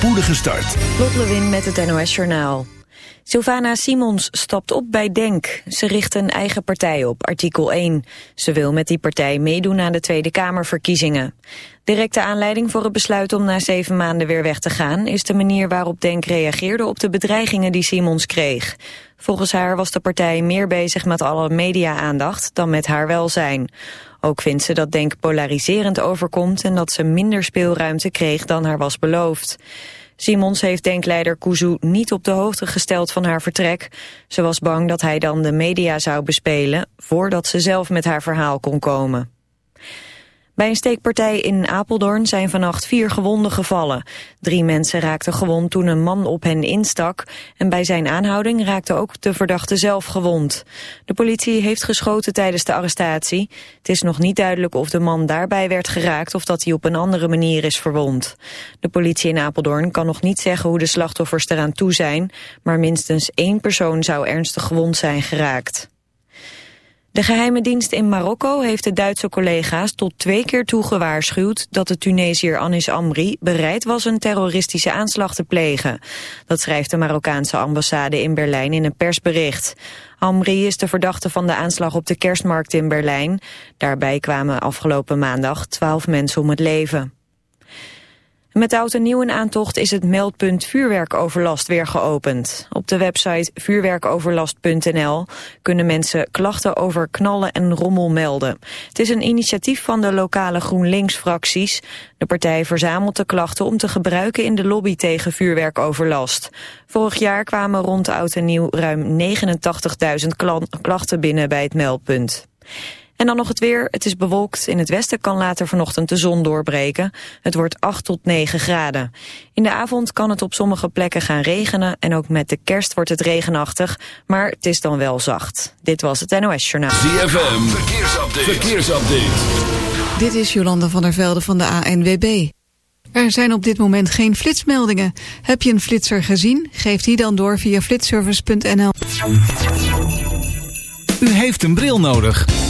spoedige start. Lot Lewin met het NOS Journaal. Sylvana Simons stapt op bij DENK. Ze richt een eigen partij op, artikel 1. Ze wil met die partij meedoen aan de Tweede Kamerverkiezingen. Directe aanleiding voor het besluit om na zeven maanden weer weg te gaan... is de manier waarop DENK reageerde op de bedreigingen die Simons kreeg. Volgens haar was de partij meer bezig met alle media-aandacht dan met haar welzijn. Ook vindt ze dat Denk polariserend overkomt en dat ze minder speelruimte kreeg dan haar was beloofd. Simons heeft denkleider Kuzu niet op de hoogte gesteld van haar vertrek. Ze was bang dat hij dan de media zou bespelen voordat ze zelf met haar verhaal kon komen. Bij een steekpartij in Apeldoorn zijn vannacht vier gewonden gevallen. Drie mensen raakten gewond toen een man op hen instak... en bij zijn aanhouding raakte ook de verdachte zelf gewond. De politie heeft geschoten tijdens de arrestatie. Het is nog niet duidelijk of de man daarbij werd geraakt... of dat hij op een andere manier is verwond. De politie in Apeldoorn kan nog niet zeggen hoe de slachtoffers eraan toe zijn... maar minstens één persoon zou ernstig gewond zijn geraakt. De geheime dienst in Marokko heeft de Duitse collega's tot twee keer toe gewaarschuwd dat de Tunesiër Anis Amri bereid was een terroristische aanslag te plegen. Dat schrijft de Marokkaanse ambassade in Berlijn in een persbericht. Amri is de verdachte van de aanslag op de kerstmarkt in Berlijn. Daarbij kwamen afgelopen maandag twaalf mensen om het leven. Met Oud en Nieuw aantocht is het meldpunt vuurwerkoverlast weer geopend. Op de website vuurwerkoverlast.nl kunnen mensen klachten over knallen en rommel melden. Het is een initiatief van de lokale GroenLinks-fracties. De partij verzamelt de klachten om te gebruiken in de lobby tegen vuurwerkoverlast. Vorig jaar kwamen rond Oud en Nieuw ruim 89.000 klachten binnen bij het meldpunt. En dan nog het weer. Het is bewolkt. In het westen kan later vanochtend de zon doorbreken. Het wordt 8 tot 9 graden. In de avond kan het op sommige plekken gaan regenen. En ook met de kerst wordt het regenachtig. Maar het is dan wel zacht. Dit was het NOS Journaal. ZFM. Verkeersupdate. Verkeersupdate. Dit is Jolanda van der Velde van de ANWB. Er zijn op dit moment geen flitsmeldingen. Heb je een flitser gezien? Geef die dan door via flitservice.nl. U heeft een bril nodig.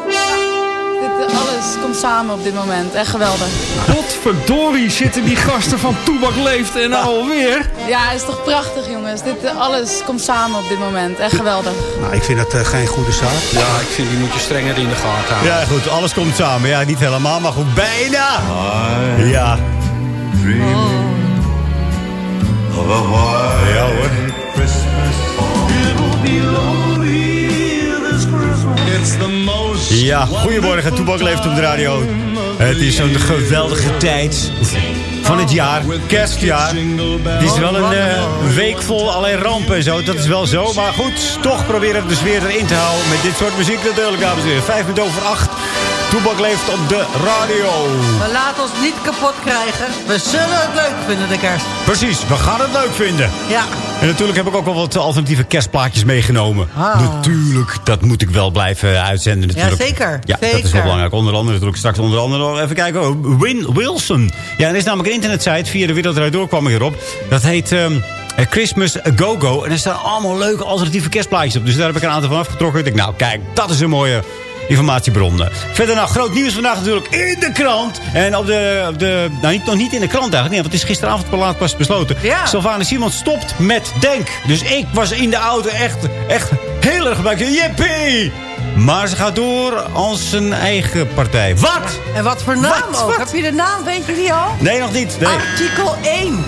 alles komt samen op dit moment. Echt geweldig. Godverdorie zitten die gasten van Toebak Leeft en nou alweer. Ja, het is toch prachtig jongens. Dit, eh, alles komt samen op dit moment. Echt geweldig. Nou, ik vind dat eh, geen goede zaak. Ja, ik vind die moet je strenger in de gaten houden. Ja, goed, alles komt samen. Ja, niet helemaal, maar goed, bijna. Ja. Ja hoor. Ja, goedemorgen, Toebak leeft op de radio. Het is zo'n geweldige tijd van het jaar, kerstjaar. Het is wel een eh, week vol allerlei rampen en zo, dat is wel zo. Maar goed, toch proberen we de sfeer erin te houden met dit soort muziek natuurlijk, dames en heren. Vijf minuten over acht. Toebak leeft op de radio. We laten ons niet kapot krijgen. We zullen het leuk vinden, de kerst. Precies, we gaan het leuk vinden. Ja. En natuurlijk heb ik ook wel wat alternatieve kerstplaatjes meegenomen. Ah. Natuurlijk, dat moet ik wel blijven uitzenden natuurlijk. Ja, zeker. Ja, dat is wel belangrijk. Onder andere natuurlijk straks onder andere nog even kijken. oh, Win Wilson. Ja, er is namelijk een internetsite. Via de Wereldrijd Door kwam ik hierop. Dat heet... ehm, eh, Christmas Go Go. En er staan allemaal leuke alternatieve kerstplaatjes op. Dus daar heb ik een aantal van afgetrokken. Ik denk, nou kijk, dat is een mooie informatiebron. Verder nou, groot nieuws vandaag natuurlijk in de krant. En op de, op de nou niet, nog niet in de krant eigenlijk. Nee, want het is gisteravond pas laat pas besloten. Ja. Sylvana Simons stopt met Denk. Dus ik was in de auto echt, echt heel erg gebruikt. Jippie! Maar ze gaat door als zijn eigen partij. Wat? En wat voor naam Wat? ook? Wat? Heb je de naam, weet je die al? Nee, nog niet. Nee. Artikel 1.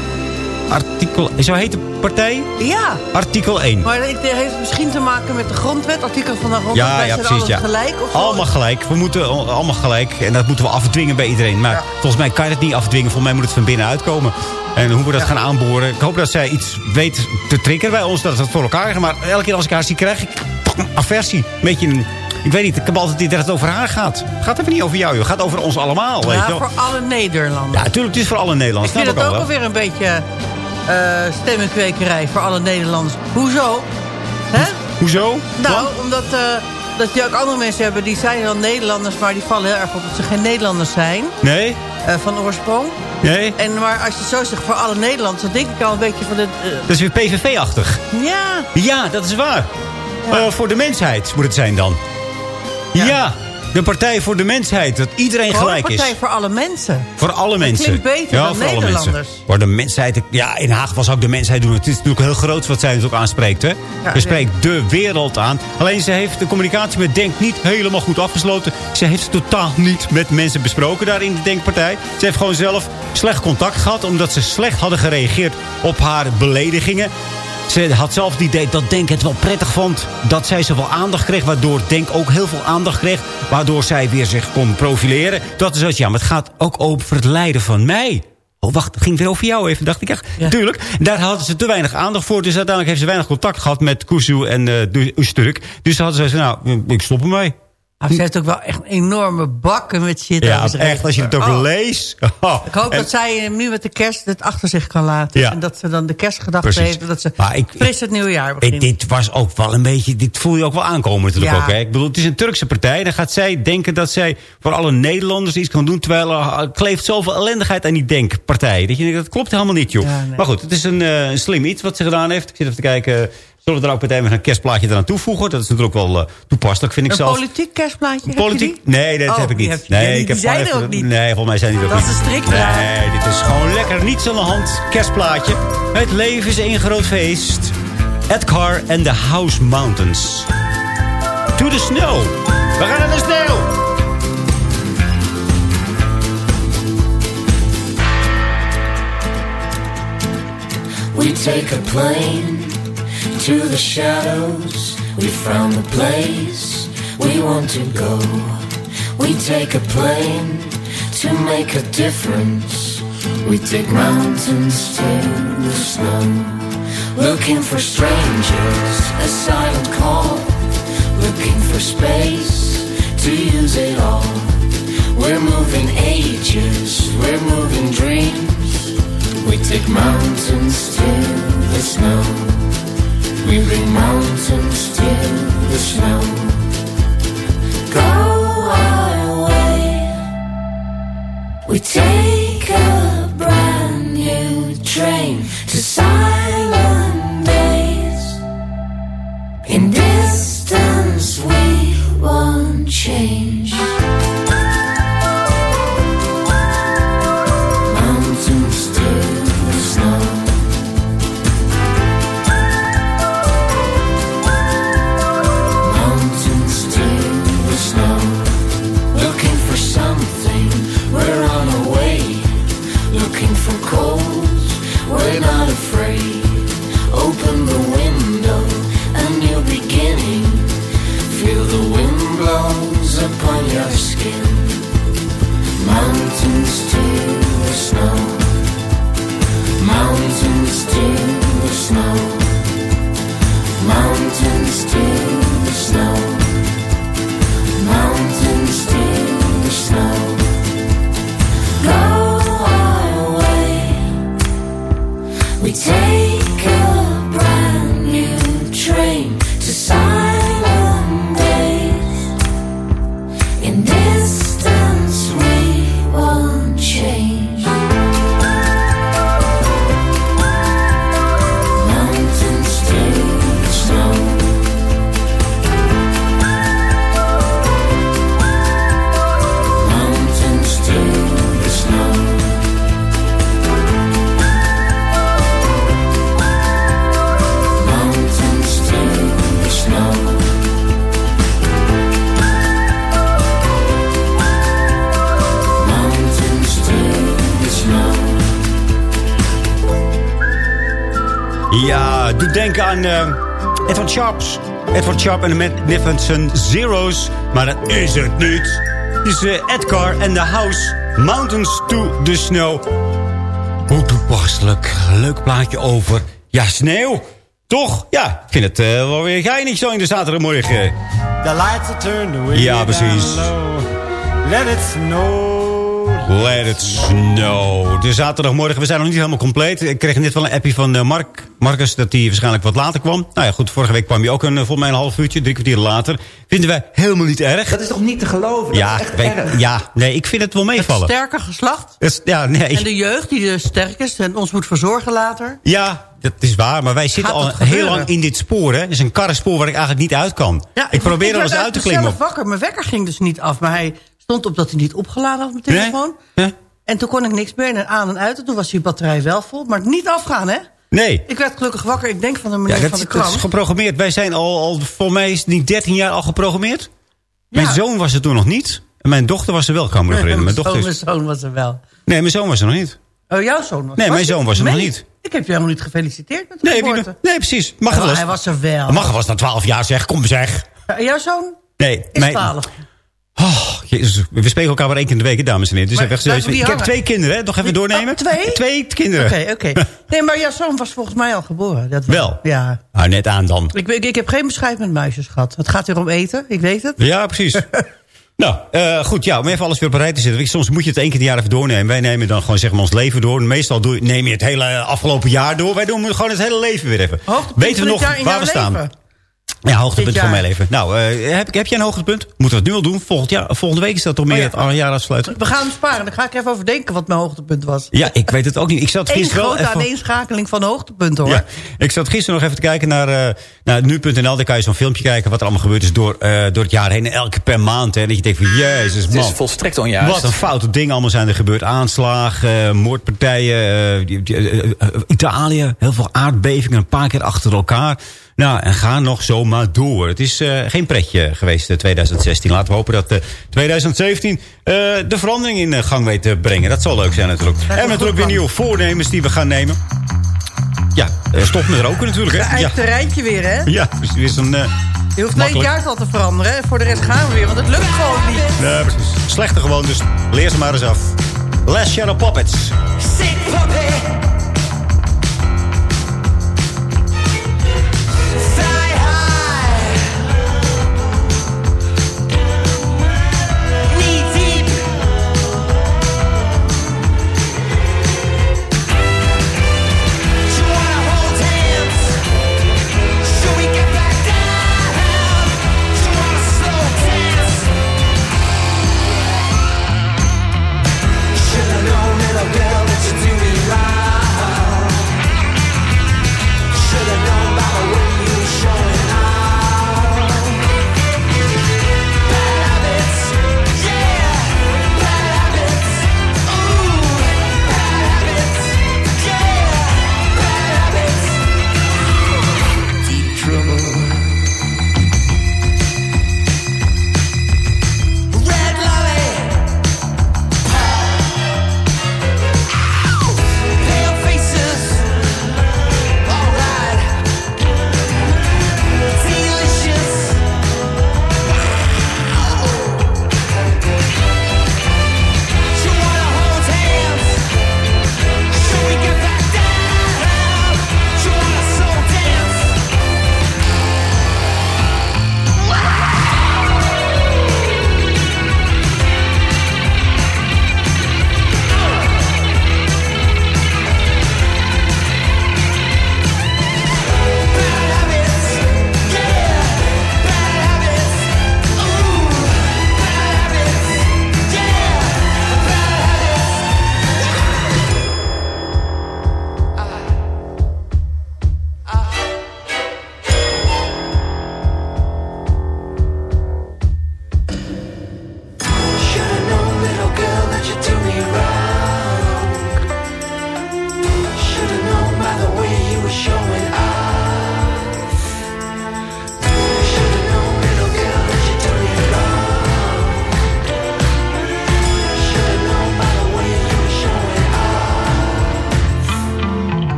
Artikel, zo heet de partij? Ja. Artikel 1. Maar het heeft misschien te maken met de grondwet, artikel van de grondwet. Ja, Wij ja, zijn precies. Ja. gelijk of allemaal gelijk. We moeten al- allemaal gelijk. En dat moeten we afdwingen bij iedereen. Maar volgens mij kan je het niet afdwingen. Volgens mij moet het van binnenuit komen. En hoe we dat gaan aanboren. Ik hoop dat zij iets weet te triggeren bij ons. Dat het voor elkaar krijgen. Maar elke keer als ik haar zie, krijg ik aversie. Een beetje een... Ik weet niet, ik heb altijd het idee dat het over haar gaat. Het gaat even niet over jou, joh. Het gaat over ons allemaal, weet Ja, je wel. voor alle Nederlanders. Ja, natuurlijk, het is voor alle Nederlanders. Ik vind het ook alweer een beetje eh stemmenkwekerij voor alle Nederlanders. Hoezo? Hè? Hoezo? Nou, omdat eh, dat je ook andere mensen hebben die zijn dan Nederlanders... maar die vallen heel erg op dat ze geen Nederlanders zijn Nee? eh, van oorsprong. Nee? En, maar als je zo zegt voor alle Nederlanders... dan denk ik al een beetje van... De, Dat is weer PVV-achtig. ja, Ja, dat is waar. Voor de mensheid moet het zijn dan. Ja. De Partij voor de Mensheid. Dat iedereen gewoon gelijk is. partij voor alle mensen. Voor alle mensen. klinkt beter dan voor alle Nederlanders. Voor de mensheid. Ja, in Haag was ook de mensheid doen. Het is natuurlijk heel groot wat zij natuurlijk aanspreekt. Hè? Ja, Ze spreekt de wereld aan. Alleen ze heeft de communicatie met Denk niet helemaal goed afgesloten. Ze heeft het totaal niet met mensen besproken daar in de Denkpartij. Ze heeft gewoon zelf slecht contact gehad. Omdat ze slecht hadden gereageerd op haar beledigingen. Ze had zelf het idee dat Denk het wel prettig vond. Dat zij zoveel aandacht kreeg. Waardoor Denk ook heel veel aandacht kreeg. Waardoor zij weer zich kon profileren. Dat is zoiets, ja, maar het gaat ook over het lijden van mij. Oh, wacht, het ging weer over jou even, dacht ik echt. Tuurlijk. Daar hadden ze te weinig aandacht voor. Dus uiteindelijk heeft ze weinig contact gehad met Kuzu en uh, Usturk. Dus hadden ze nou, ik stop ermee. Maar ze heeft ook wel echt enorme bakken met shit Ja, echt, als je het ook Oh. leest. Oh. Ik hoop En- dat zij nu met de kerst het achter zich kan laten. Ja. En dat ze dan de kerstgedachte heeft. Dat ze Maar ik- fris het nieuwe jaar Eh, begint. dit was ook wel een beetje, dit voel je ook wel aankomen natuurlijk Ja. ook. Hè? Ik bedoel, het is een Turkse partij. Dan gaat zij denken dat zij voor alle Nederlanders iets kan doen. Terwijl er uh, kleeft zoveel ellendigheid aan die denkpartij. Dat je denkt, dat klopt helemaal niet, joh. Ja, nee. Maar goed, het is een, eh, een slim iets wat ze gedaan heeft. Ik zit even te kijken, zullen we er ook meteen met een kerstplaatje eraan toevoegen? Dat is natuurlijk wel eh, toepasselijk, vind ik een zelf. politiek kerstplaatje? Politiek? Nee, dat Oh, heb ik niet. nee, die- ik heb die zijn er ook niet. Nee, volgens mij zijn die er ook Dat niet. is een strikdraad. Nee, dit is gewoon lekker niets aan de hand. Kerstplaatje. Het leven is één groot feest. Edgar and the House Mountains. To the snow. We gaan naar de sneeuw. We take a plane to the shadows. We found the place we want to go. We take a plane to make a difference. We take mountains to the snow. Looking for strangers, a silent call. Looking for space to use it all. We're moving ages, we're moving dreams. We take mountains to the snow. We bring mountains to the snow. Go our way. We take a brand new train Edward Sharp en de Magnificent Zeros. Maar dat is het niet. Het is eh, Edgar en The House. Mountains to the Snow. Hoe toepasselijk. Leuk plaatje over. Ja, sneeuw. Toch? Ja, ik vind het eh, wel weer geinig zo in de zaterdagmorgen. The lights are turned way Ja, precies. Let it snow. Let it snow. De zaterdagmorgen, we zijn nog niet helemaal compleet. Ik kreeg net wel een appje van eh, Mark, Marcus dat hij waarschijnlijk wat later kwam. Nou ja, goed, vorige week kwam hij ook een, eh, volgens mij een half uurtje, drie kwartier later. Vinden wij helemaal niet erg. Dat is toch niet te geloven? Dat ja, is echt weet- erg. ja, nee, ik vind het wel meevallen. Sterker geslacht. Ja, nee. En de jeugd die dus sterk is en ons moet verzorgen later. Ja, dat is waar. Maar wij zitten al heel lang in dit spoor. Hè. Het is een karrenspoor waar ik eigenlijk niet uit kan. Ja, ik probeer er eens uit te klimmen. zelf wakker. Mijn wekker ging dus niet af. Maar hij stond op dat hij niet opgeladen had, mijn Nee? telefoon. Ja. En toen kon ik niks meer. En aan en uit. En toen was die batterij wel vol. Maar niet afgaan, hè? Nee. Ik werd gelukkig wakker. Ik denk van de meneer Ja, van de dat is krant. geprogrammeerd. Wij zijn al, al voor mij is het niet 13 jaar al geprogrammeerd. Mijn Ja. zoon was er toen nog niet. En mijn dochter was er wel, kan me. Mijn dochter Mijn is... zoon was er wel. Nee, mijn zoon was er nog niet. Oh, jouw zoon was Nee, mijn zoon was er nog niet. Ik heb je helemaal niet gefeliciteerd met de Nee, geboorte. nee precies. Mag wel eens. hij was er wel. Mag eens na 12 jaar zeg. Kom zeg. Ja, Jouw zoon Nee, is mijn, 12. Oh, jezus, we spreken elkaar maar één keer in de week, dames en heren. Dus Maar even ik heb twee kinderen, hè. Nog even doornemen. Oh, twee? Twee kinderen. Oké, oké. Nee, maar jouw zoon was volgens mij al geboren. Dat Wel? Ja. Nou, net aan dan. Ik, ik, ik heb geen bescheid met muisjes gehad. Het gaat weer om eten, ik weet het. Ja, precies. nou, eh, goed, ja, om even alles weer op een rij te zetten. Soms moet je het één keer per jaar even doornemen. Wij nemen dan gewoon zeg maar ons leven door. Meestal doe, neem je het hele afgelopen jaar door. Wij doen gewoon het hele leven weer even. Hoogtepunt Weten we nog in waar we staan? Ja, hoogtepunt van mijn leven. Nou, eh, heb, heb jij een hoogtepunt? Moeten we het nu al doen? Volgend jaar, volgende week is dat toch meer Oh ja. het het jaar afsluiten? We gaan hem sparen. Daar ga ik even over denken wat mijn hoogtepunt was. Ja, ik weet het ook niet. Ik zat gisteren wel grote even... aaneenschakeling van hoogtepunten, hoor. Ja, ik zat gisteren nog even te kijken naar, eh naar nu.nl. Daar kan je zo'n filmpje kijken wat er allemaal gebeurd is door, eh, door het jaar heen. En elke per maand. Hè, dat je denkt van, jezus Het man. is volstrekt onjuist. Wat een foute dingen allemaal zijn er gebeurd. Aanslagen, eh, moordpartijen, Italië. Heel veel aardbevingen, een paar keer achter elkaar. Nou, en ga nog zomaar door. Het is eh, geen pretje geweest, eh, 2016. Laten we hopen dat eh, 2017 eh, de verandering in eh, gang weet te brengen. Dat zal leuk zijn natuurlijk. En natuurlijk weer nieuwe voornemens die we gaan nemen. Ja, eh, stop met roken natuurlijk. Hè? Ja, terreintje weer, hè? ja dus zo'n... eh, Je hoeft alleen het jaartal te veranderen. Voor de rest gaan we weer, want het lukt gewoon niet. Nee, precies. Slechte gewoon, dus leer ze maar eens af. Last Shadow Puppets. Sick puppy.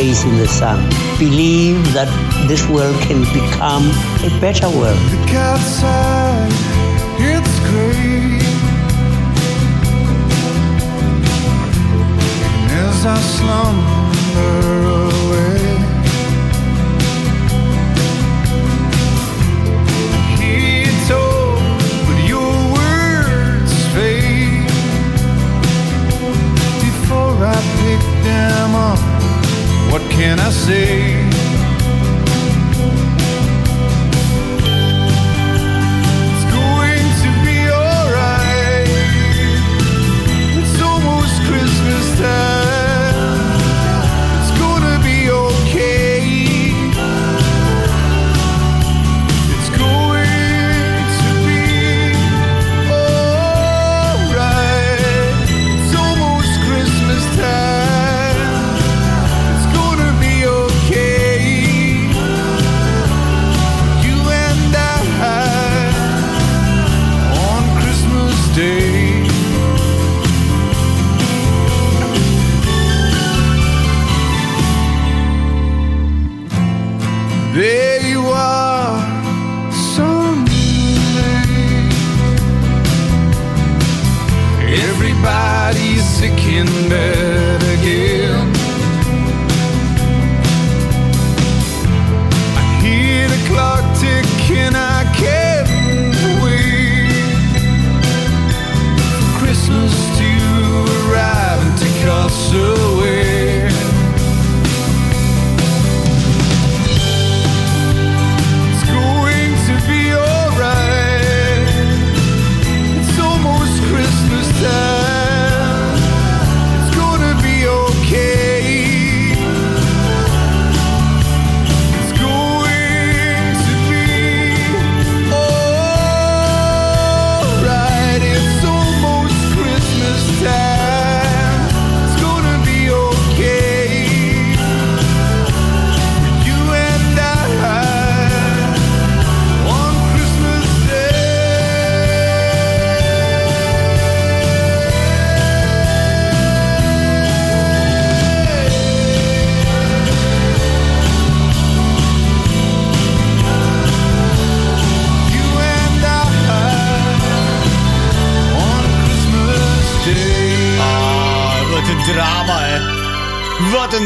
Place in the sun. Believe that this world can become a better world.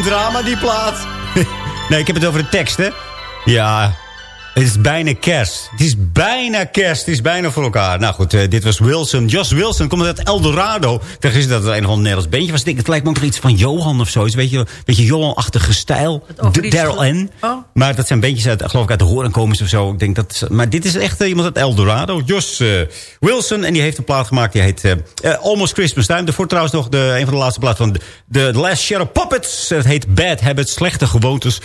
Drama, die plaat. nee, ik heb het over de tekst, hè. Ja, het is bijna kerst. Het is bijna kerst. Het is bijna voor elkaar. Nou goed, eh, dit was Wilson. Jos Wilson komt uit Eldorado. Tegen is dat het een of ander Nederlands beentje was. Ik denk, Het lijkt me ook nog iets van Johan of zo. Weet je, een beetje Johan-achtige stijl. Daryl N. Oh. Maar dat zijn beentjes uit, geloof ik, uit de horenkomers of zo. Ik denk dat, maar dit is echt eh, iemand uit Eldorado. Jos eh, Wilson. En die heeft een plaat gemaakt. Die heet Almost Christmas Time. Daarvoor trouwens nog de, een van de laatste plaat van de, Last Shadow Puppets. Het heet Bad Habits. Slechte gewoontes.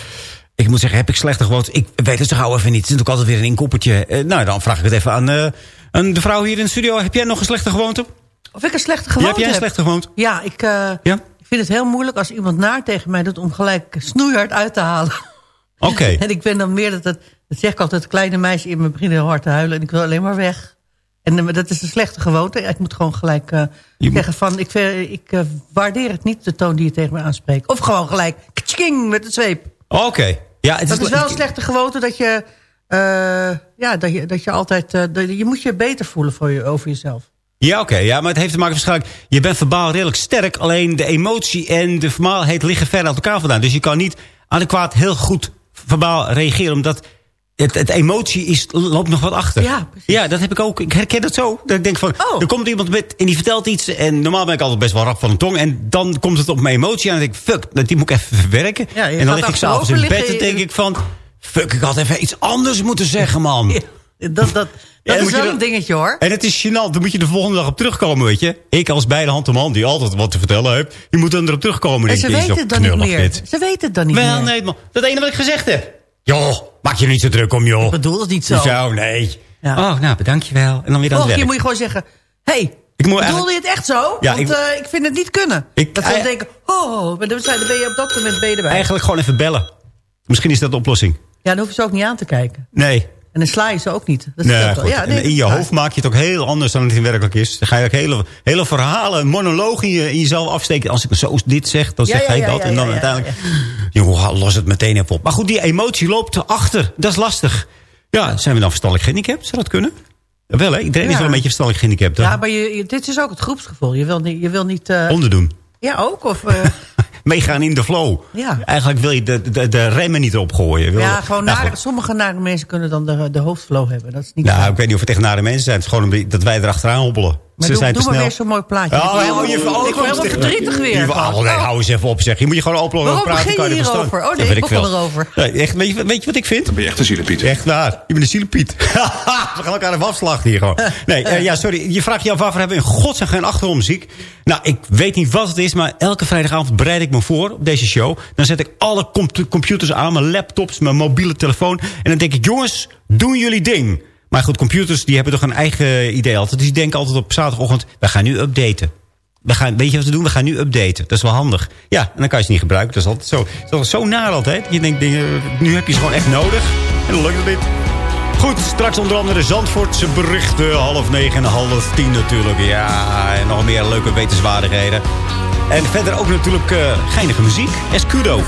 Ik moet zeggen, heb ik slechte gewoontes? Ik weet het zo gauw even niet. Het is natuurlijk altijd weer een inkoppertje. Eh, nou, dan vraag ik het even aan, eh, aan de vrouw hier in de studio. Heb jij nog een slechte gewoonte? Of ik een slechte Ja, gewoonte heb jij een heb? slechte gewoonte? Ja, ik, eh, vind het heel moeilijk als iemand naar tegen mij doet... om gelijk snoeihard uit te halen. Oké. En ik ben dan meer dat... Dat, dat zeg ik altijd, het kleine meisje in me begint heel hard te huilen... en ik wil alleen maar weg. En eh, dat is een slechte gewoonte. Ik moet gewoon gelijk eh, zeggen van... ik, ik eh, waardeer het niet, de toon die je tegen me aanspreekt. Of gewoon gelijk, kaching, met de zweep. Oké. Ja, het dat is wel een slechte gewoonte dat je... eh, ja, dat je, dat je altijd... eh, dat, je moet je beter voelen voor je, over jezelf. Ja, oké. Ja, maar het heeft te maken waarschijnlijk... Je bent verbaal redelijk sterk. Alleen de emotie en de vermaalheid liggen ver uit elkaar vandaan. Dus je kan niet adequaat heel goed verbaal reageren. Omdat het, het emotie is, loopt nog wat achter. Ja, Ja, dat heb ik ook. Ik herken dat zo. Dat ik denk van, Oh. er komt iemand met en die vertelt iets. En normaal ben ik altijd best wel rap van de tong. En dan komt het op mijn emotie. En dan denk ik, fuck, die moet ik even verwerken. Ja, en dan lig ik s'avonds in bed en denk ik van... Fuck, ik had even iets anders moeten zeggen, man. Dat, dat, dat is wel een dingetje hoor. En het is gênant. Dan moet je de volgende dag op terugkomen, weet je. Ik als beide hand man die altijd wat te vertellen heeft. Je moet dan erop terugkomen. En ze weten het dan niet meer. dit. Ze weten het dan niet Wel, meer. nee, man. Dat ene wat ik gezegd heb. Joh, maak je er niet zo druk om, joh. Ik bedoel het niet zo. Zo, nee. Ja. Oh, nou, bedank je wel. En dan weer aan Volgende keer werk. moet je gewoon zeggen... hey, Ik moet bedoelde je het echt zo? Ja, Want ik- eh, ik vind het niet kunnen. Ik- dat ze eh, denken... Oh, maar dan ben je op dat moment ben je erbij. Eigenlijk gewoon even bellen. Misschien is dat de oplossing. Ja, dan hoef je ze ook niet aan te kijken. Nee. En dan sla je ze ook niet. Dat Nee, ja, nee, in je hoofd maak je het ook heel anders dan het in werkelijk is. Dan ga je ook hele, hele verhalen, monologen in, je, in jezelf afsteken. Als ik zo dit zeg, dan Ja, zegt ja, hij ja, dat. en dan uiteindelijk... Los het meteen even op. Maar goed, die emotie loopt erachter. Dat is lastig. Ja, zijn we dan verstandelijk gehandicapt? Zou dat kunnen? Wel, hè? Iedereen is wel een beetje verstandelijk gehandicapt. Ja, maar je, je- dit is ook het groepsgevoel. Je wil niet... Je wil niet eh, Onderdoen. ja, ook. Of, eh, Meegaan in de flow. Ja. Eigenlijk wil je de, de, de remmen niet erop gooien. Je wil- ja, gewoon Nou, nare, sommige nare mensen kunnen dan de, de hoofdflow hebben. Dat is niet Nou, zo. ik weet niet of het echt nare mensen zijn. Het is gewoon dat wij erachteraan hobbelen. Maar Ze doe, zijn doe maar snel. weer zo'n mooi plaatje. Ja, ik word oh, helemaal, je- ik oh, helemaal verdrietig weer. Oh, nee, Oh. hou eens even op zeg. Je moet je gewoon open Waarom praten. begin kan je er hierover? Oh, nee, Ja, weet ik begon erover. Nee, echt, weet, je, weet je wat ik vind? Dan ben je echt een zielepiet. Echt waar. Je bent een zielepiet. We gaan elkaar even afslachten hier gewoon. Nee, eh, ja, sorry. Je vraagt je af waarvoor hebben we in godsnaam geen achtergrondmuziek? Nou, ik weet niet wat het is, maar elke vrijdagavond bereid ik me voor op deze show. Dan zet ik alle compu- computers aan, mijn laptops, mijn mobiele telefoon. En dan denk ik, jongens, doen jullie ding. Maar goed, computers die hebben toch een eigen idee altijd. Dus die denken altijd op zaterdagochtend, we gaan nu updaten. We gaan, weet je wat we doen? We gaan nu updaten. Dat is wel handig. Ja, en dan kan je ze niet gebruiken. Dat is altijd zo, dat is zo naar altijd. Je denkt, nu heb je ze gewoon echt nodig. En dan lukt het niet. Goed, straks onder andere Zandvoortse berichten. Half negen en half tien natuurlijk. Ja, en nog meer leuke wetenswaardigheden. En verder ook natuurlijk eh geinige muziek. Escudo.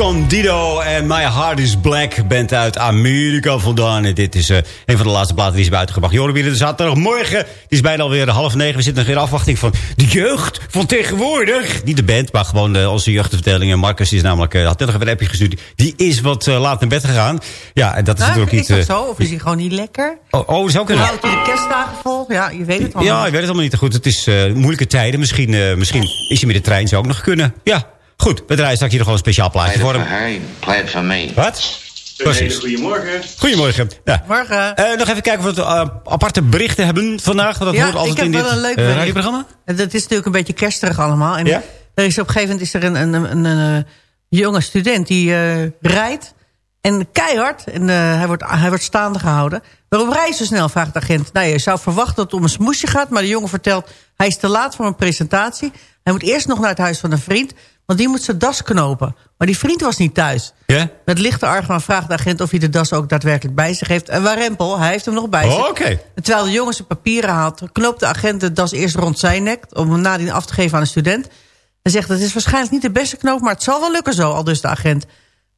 Escondido en My Heart is Black. Bent uit Amerika vandaan. En dit is eh, een van de laatste platen die ze hebben uitgebracht. Joren weer de zaterdagmorgen. Het is bijna alweer half negen. We zitten nog in afwachting van de jeugd van tegenwoordig. Niet de band, maar gewoon de, onze jeugdvertelling. En Marcus is namelijk, eh, had net nog een appje gestuurd. Die is wat eh, laat naar bed gegaan. Ja, en dat is Nou, natuurlijk is niet... dat eh, zo? Of is hij gewoon niet lekker? Oh, oh, zou kunnen. houdt hij de kerstdagen vol? Ja, je weet het allemaal. Ja, ik weet het allemaal niet goed. Het is eh, moeilijke tijden. Misschien, eh, misschien is hij met de trein, zou ook nog kunnen. Ja, goed. We draaien straks hier nog gewoon een speciaal plaatje voor hem. Harry, play it for me. Wat? Precies. Goedemorgen. Goedemorgen. Ja. Morgen. Eh, nog even kijken of we eh, aparte berichten hebben vandaag. Want dat ja, hoort altijd ik heb in wel dit een leuk eh, bericht. radioprogramma. En Dat is natuurlijk een beetje kersterig allemaal. En Ja? er is op een gegeven moment is er een, een, een, een, jonge student die eh, rijdt. En keihard. En eh, hij, wordt, hij wordt staande gehouden. Waarom rij je zo snel, vraagt de agent. Nou, je zou verwachten dat het om een smoesje gaat. Maar de jongen vertelt, hij is te laat voor een presentatie. Hij moet eerst nog naar het huis van een vriend. Want die moet zijn das knopen. Maar die vriend was niet thuis. Ja? Met lichte argwaan vraagt de agent of hij de das ook daadwerkelijk bij zich heeft. En waar Rempel, hij heeft hem nog bij zich. Oh, oké. En Terwijl de jongen zijn papieren haalt, knoopt de agent de das eerst rond zijn nek... om hem nadien af te geven aan een student. Hij zegt, het is waarschijnlijk niet de beste knoop... maar het zal wel lukken zo, al dus de agent.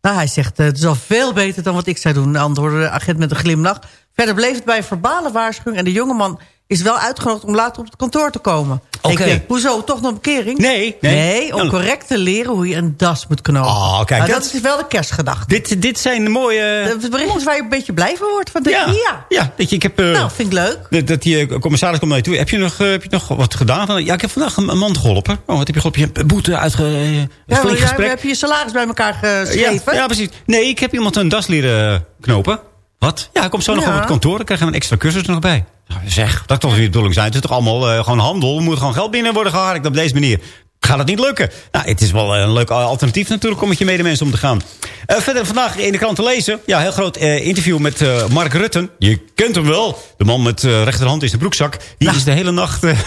Nou, hij zegt, het is al veel beter dan wat ik zou doen... antwoordde de agent met een glimlach. Verder bleef het bij een verbale waarschuwing... en de jongeman is wel uitgenodigd om later op het kantoor te komen. Oké. Ik hoezo, toch nog een bekering? Nee, nee. om correct te leren hoe je een das moet knopen. Oh, kijk, Nou, dat- dat is wel de kerstgedachte. Dit, dit zijn de mooie... Is waar je een beetje blij van wordt. Van de, ja, ja. ja. dat je, ik heb... eh, Nou, vind ik leuk. Dat, dat die eh, commissaris komt naar je toe. Heb je nog, eh, heb je nog wat gedaan? Van, Ja, ik heb vandaag een, een man geholpen. Oh, wat heb je geholpen? Je hebt een boete uitge... Een Ja, flink gesprek. heb je je salaris bij elkaar geschreven? Ja, ja, precies. Nee, ik heb iemand een das leren knopen. Wat? Ja, hij komt zo nog op het kantoor. Dan krijgen we een extra cursus er nog bij. Nou, zeg, dat kan toch weer de bedoeling zijn. Het is toch allemaal eh, gewoon handel. Er moet gewoon geld binnen worden geharkt op deze manier. Gaat het niet lukken? Nou, het is wel een leuk alternatief natuurlijk om met je medemensen om te gaan. Eh, verder vandaag in de krant te lezen. Ja, heel groot eh, interview met eh, Mark Rutten. Je kent hem wel. De man met eh, rechterhand in zijn broekzak. Die is de hele nacht... eh,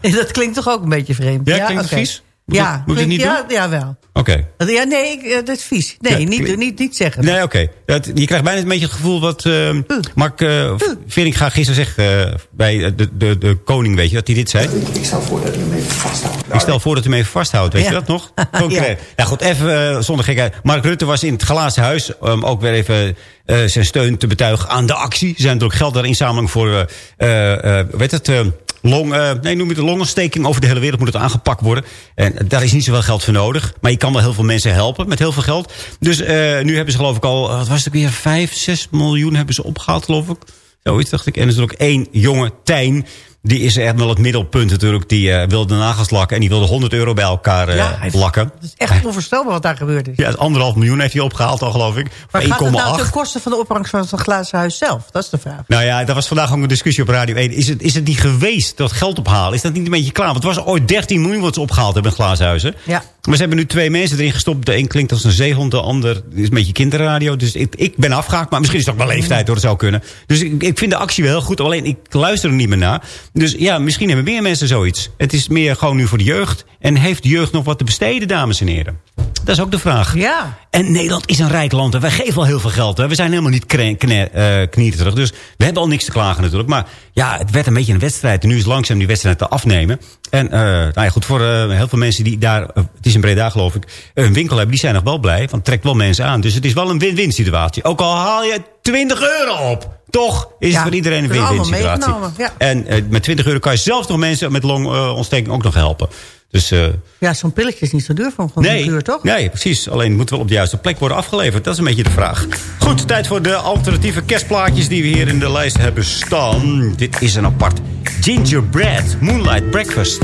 Dat klinkt toch ook een beetje vreemd? Ja, klinkt vies? Moet ja, moet ik niet ja, Ja, wel. Oké. Ja, nee, ik, eh, dat is vies. Nee, Ja, niet, doen, niet, niet zeggen. Nee, oké. Dat- Je krijgt bijna een beetje het gevoel wat eh, Mark uh, Veringa gisteren zegt eh, bij de, de, de koning, weet je, dat hij dit zei. Ik stel voor dat u hem even vasthoudt. Ik stel voor dat u hem even vasthoudt, weet Ja. je dat nog? Concreet. ja. goed, even eh, zonder gekheid. Mark Rutte was in het glazen huis om ook weer even eh, zijn steun te betuigen aan de actie. Er zijn natuurlijk geld daar inzameling voor, eh eh weet het... eh, Long, eh, nee, noem je de longontsteking over de hele wereld moet het aangepakt worden. En daar is niet zoveel geld voor nodig. Maar je kan wel heel veel mensen helpen met heel veel geld. Dus eh, nu hebben ze geloof ik al, wat was het weer, 5, 6 miljoen hebben ze opgehaald geloof ik. Zoiets dacht ik. En er is ook één jonge Tijn. Die is echt wel het middelpunt natuurlijk. Die eh, wilde nagels lakken. En die wilde 100 euro bij elkaar eh, Ja, hij- lakken. Het is echt onvoorstelbaar wat daar gebeurd is. Ja, anderhalf miljoen heeft hij opgehaald al geloof ik. maar gaat het nou 1,8. ten koste van de opbrengst van het glazen huis zelf? Dat is de vraag. Nou ja, dat was vandaag ook een discussie op Radio 1. Is het, is het niet geweest, dat geld ophalen? Is dat niet een beetje klaar? Want het was ooit 13 miljoen wat ze opgehaald hebben in glazenhuizen. Ja. Maar ze hebben nu twee mensen erin gestopt. De een klinkt als een zeehond, de ander is een beetje kinderradio. Dus ik, ik ben afgehaakt, maar misschien is het ook wel leeftijd hoor, dat zou kunnen. Dus ik, ik vind de actie wel heel goed, alleen ik luister er niet meer naar. Dus ja, misschien hebben meer mensen zoiets. Het is meer gewoon nu voor de jeugd. En heeft de jeugd nog wat te besteden, dames en heren? Dat is ook de vraag. Ja. En Nederland is een rijk land. En wij geven al heel veel geld. Hè. We zijn helemaal niet eh, knieterig. Dus we hebben al niks te klagen natuurlijk. Maar ja, het werd een beetje een wedstrijd. En nu is langzaam die wedstrijd te afnemen. En eh, nou ja, goed, voor eh, heel veel mensen die daar... eh, het is in Breda geloof ik. Een winkel hebben, die zijn nog wel blij. Want het trekt wel mensen aan. Dus het is wel een win-win situatie. Ook al haal je 20 euro op. Toch is Ja, het voor iedereen een win-win situatie. ja. En met 20 euro kan je zelfs nog mensen met longontsteking ook nog helpen. Dus eh, Ja, zo'n pilletje is niet zo duur voor een Nee, uur, toch? nee, precies. Alleen moet wel op de juiste plek worden afgeleverd. Dat is een beetje de vraag. Goed, tijd voor de alternatieve kerstplaatjes die we hier in de lijst hebben staan. Dit is een apart. Gingerbread Moonlight Breakfast.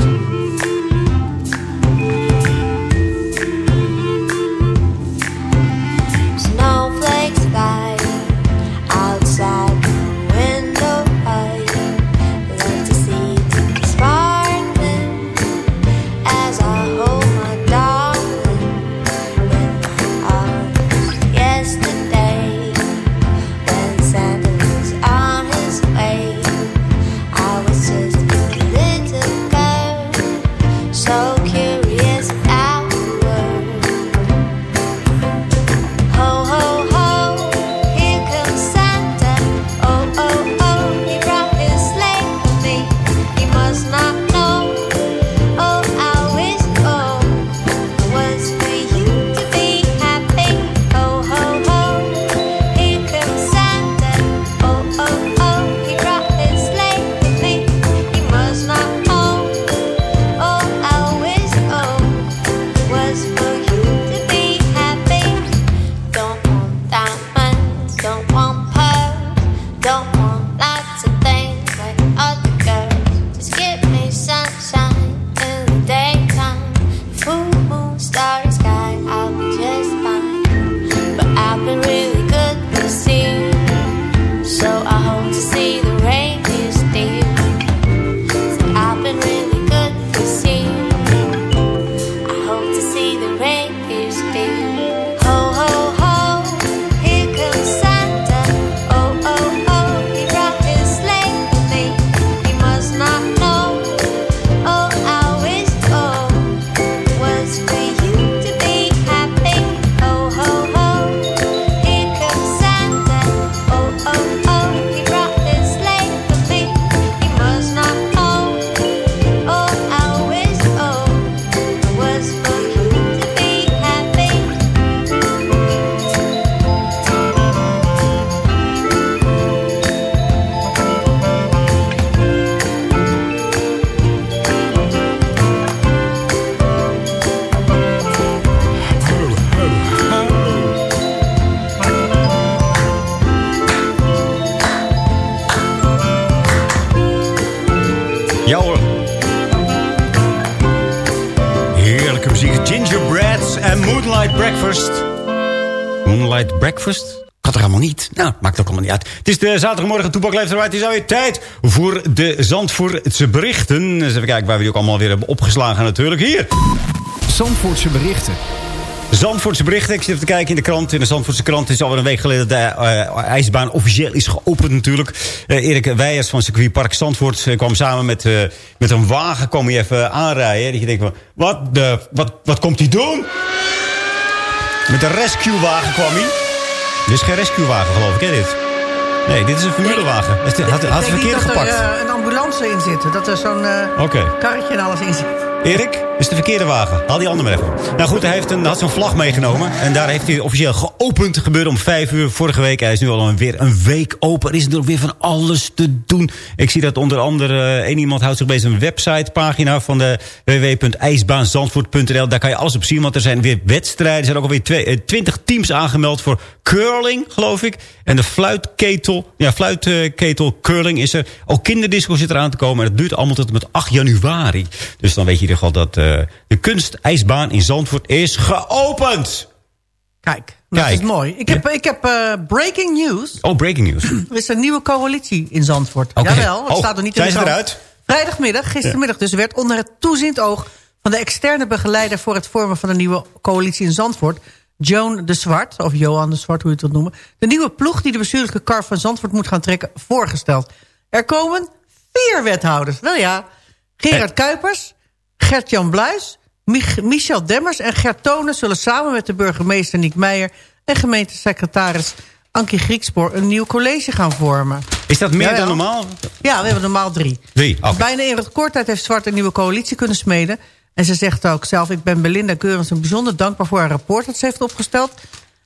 Moonlight Breakfast? Kan er allemaal niet. Nou, maakt ook allemaal niet uit. Het is de zaterdagmorgen Toepak Leeft. Het is alweer tijd voor de Zandvoortse berichten. Dus even kijken waar we die ook allemaal weer hebben opgeslagen natuurlijk. Hier. Zandvoortse berichten. Zandvoortse berichten. Ik zit even te kijken in de krant. In de Zandvoortse krant is alweer een week geleden dat de uh, ijsbaan officieel is geopend natuurlijk. Uh, Erik Weijers van circuitpark Zandvoort uh, kwam samen met, met een wagen. Kwam hij even aanrijden. Dat je denkt van, wat, de, wat, wat komt hij doen? Met een rescuewagen kwam hij. Dit is geen rescuewagen geloof ik, hè dit? Nee, dit is een formulewagen. Hij had, had het verkeerd gepakt. dat er een ambulance in zit. Dat er zo'n okay. karretje en alles in zit. Erik, is de verkeerde wagen. Haal die andere even. Nou goed, hij heeft een, had zo'n vlag meegenomen. En daar heeft hij officieel geopend. Gebeurde om vijf uur vorige week. Hij is nu al een, weer een week open. Er is natuurlijk weer van alles te doen. Ik zie dat onder andere uh, één iemand houdt zich bezig met een websitepagina van de www.ijsbaanzandvoort.nl. Daar kan je alles op zien, want er zijn weer wedstrijden. Er zijn ook alweer twee, uh, 20 teams aangemeld voor curling, geloof ik. En de fluitketel, ja, fluitketel curling is er. Ook kinderdisco zit eraan te komen. En het duurt allemaal tot met 8 januari. Dus dan weet je ieder geval dat uh, de kunstijsbaan in Zandvoort is geopend. Kijk, dat Kijk. is mooi. Ik heb, ja. ik heb uh, breaking news. Oh, breaking news. er is een nieuwe coalitie in Zandvoort. Okay. Jawel, het oh, staat er niet zijn in ze de eruit? Vrijdagmiddag, gistermiddag dus, werd onder het toeziend oog... van de externe begeleider voor het vormen van een nieuwe coalitie in Zandvoort... Joan de Zwart, of Johan de Zwart, hoe je het wilt noemen... de nieuwe ploeg die de bestuurlijke kar van Zandvoort moet gaan trekken, voorgesteld. Er komen vier wethouders. Wel ja, Gerard Kuipers, Gert-Jan Bluis, Mich Michel Demmers en Gert Tonen... zullen samen met de burgemeester Niek Meijer... en gemeentesecretaris Ankie Griekspoor... een nieuw college gaan vormen. Is dat meer ja, dan normaal? Ja, we hebben normaal drie. Drie, okay. Bijna in kort tijd heeft Zwart een nieuwe coalitie kunnen smeden... En ze zegt ook zelf, ik ben Belinda Keurens een bijzonder dankbaar voor haar rapport dat ze heeft opgesteld.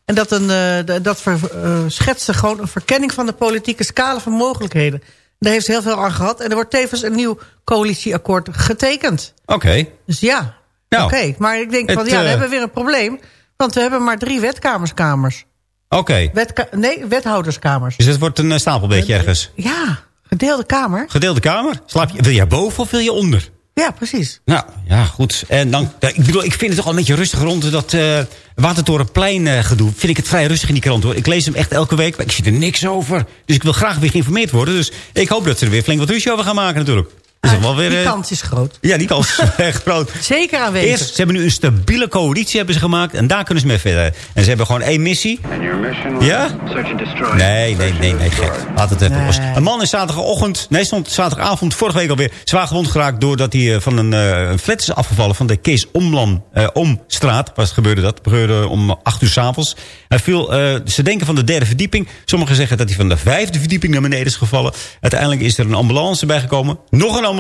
En dat, een, uh, dat ver, uh, schetste gewoon een verkenning van de politieke scala van mogelijkheden. Daar heeft heel veel aan gehad. En er wordt tevens een nieuw coalitieakkoord getekend. Oké. Okay. Dus ja, nou, oké. Okay. Maar ik denk het, van ja, we uh... hebben weer een probleem. Want we hebben maar drie wetkamerskamers. Oké. Okay. Nee, wethouderskamers. Dus het wordt een stapelbeetje ergens? Ja, gedeelde kamer. Gedeelde kamer? Slaap je, wil je boven of wil je onder? Ja, precies. Nou, ja, goed. En dan, ik bedoel, ik vind het toch al een beetje rustig rond dat uh, Watertorenplein uh, gedoe. Vind ik het vrij rustig in die krant hoor. Ik lees hem echt elke week, maar ik zie er niks over. Dus ik wil graag weer geïnformeerd worden. Dus ik hoop dat ze er weer flink wat ruzie over gaan maken natuurlijk. Ah, wel weer, die uh, kans is groot. Ja, die kans is echt groot. Zeker aanwezig. Eerst, ze hebben nu een stabiele coalitie hebben ze gemaakt. En daar kunnen ze mee verder. En ze hebben gewoon één missie. Ja? Nee, nee, nee, nee. Gek. Laat het even nee. los. Een man is zaterdagochtend, nee, stond zaterdagavond, vorige week alweer, zwaar gewond geraakt doordat hij van een, uh, flat is afgevallen van de Kees Omlan, uh, Omstraat. Was gebeurde dat? gebeurde om acht uur s'avonds. Hij viel, uh, ze denken van de derde verdieping. Sommigen zeggen dat hij van de vijfde verdieping naar beneden is gevallen. Uiteindelijk is er een ambulance bijgekomen. Nog een ambulance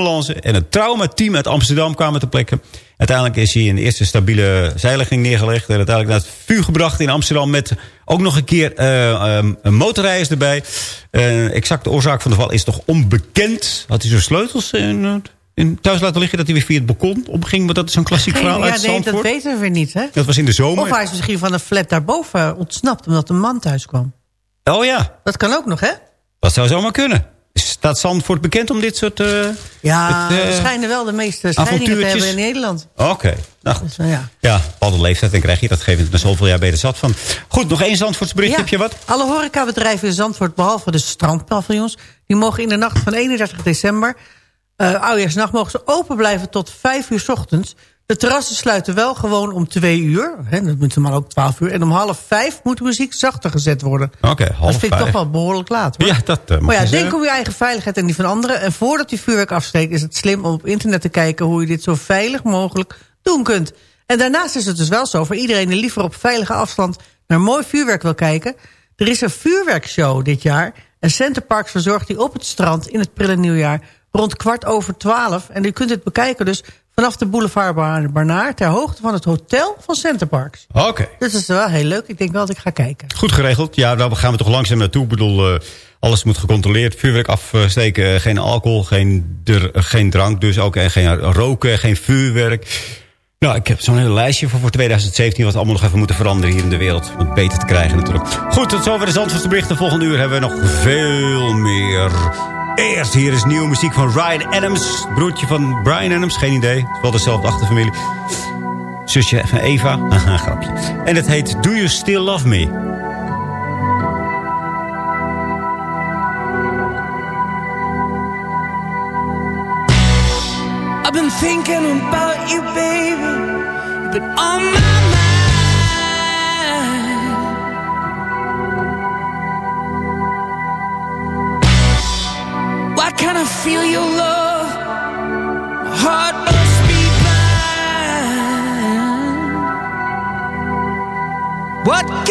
en het traumateam uit Amsterdam kwamen ter plekke. Uiteindelijk is hij in de eerste stabiele zeiliging neergelegd. En uiteindelijk naar het vuur gebracht in Amsterdam met ook nog een keer uh, um, een motorreis erbij. Uh, exact de oorzaak van de val is toch onbekend. Had hij zijn sleutels in, in thuis laten liggen dat hij weer via het balkon opging. Maar dat is zo'n klassiek verhaal ja, uit nee, dat weten we weer niet, hè? Dat was in de zomer. Of hij is misschien van een flat daarboven ontsnapt omdat een man thuis kwam. Oh ja. Dat kan ook nog, hè? Dat zou zomaar kunnen. Staat Zandvoort bekend om dit soort... Uh, ja, het, uh, we schijnen wel de meeste scheidingen te hebben in Nederland. Oké. Okay. Nou goed. Dus, uh, ja. ja, bepaalde leeftijd en krijg je dat geeft na zoveel jaar beter zat van. Goed, nog één Zandvoorts bericht. Ja. Heb je wat? Alle horecabedrijven in Zandvoort, behalve de strandpaviljoens... die mogen in de nacht van 31 december... Uh, mogen ze open blijven tot 5 uur 's ochtends... De terrassen sluiten wel gewoon om twee uur. Hè, dat moet maar ook twaalf uur. En om half vijf moet de muziek zachter gezet worden. Oké, okay, half Dat vind ik toch wel behoorlijk laat. Hoor. Ja, dat uh, Maar ja, denk om je eigen veiligheid en die van anderen. En voordat je vuurwerk afsteekt is het slim om op internet te kijken... hoe je dit zo veilig mogelijk doen kunt. En daarnaast is het dus wel zo voor iedereen die liever op veilige afstand... naar mooi vuurwerk wil kijken. Er is een vuurwerkshow dit jaar. En Centerparks verzorgt die op het strand in het prille nieuwjaar... rond kwart over twaalf. En u kunt het bekijken dus vanaf de boulevard Barnaar... ter hoogte van het hotel van Centerparks. Oké. Okay. Dus dat is wel heel leuk. Ik denk wel dat ik ga kijken. Goed geregeld. Ja, daar gaan we toch langzaam naartoe. Ik bedoel, uh, alles moet gecontroleerd. Vuurwerk afsteken, geen alcohol, geen, der, geen drank. Dus ook en geen roken, geen vuurwerk. Nou, ik heb zo'n hele lijstje voor, voor 2017... wat allemaal nog even moeten veranderen hier in de wereld. Om het beter te krijgen natuurlijk. Goed, tot zover de Zandvoortse berichten. Volgende uur hebben we nog veel meer... Eerst hier is nieuwe muziek van Ryan Adams. Broertje van Brian Adams, geen idee. Wel dezelfde achterfamilie. zusje van Eva. Haha, grapje. En het heet Do You Still Love Me? I've been thinking about you, baby. Been on my What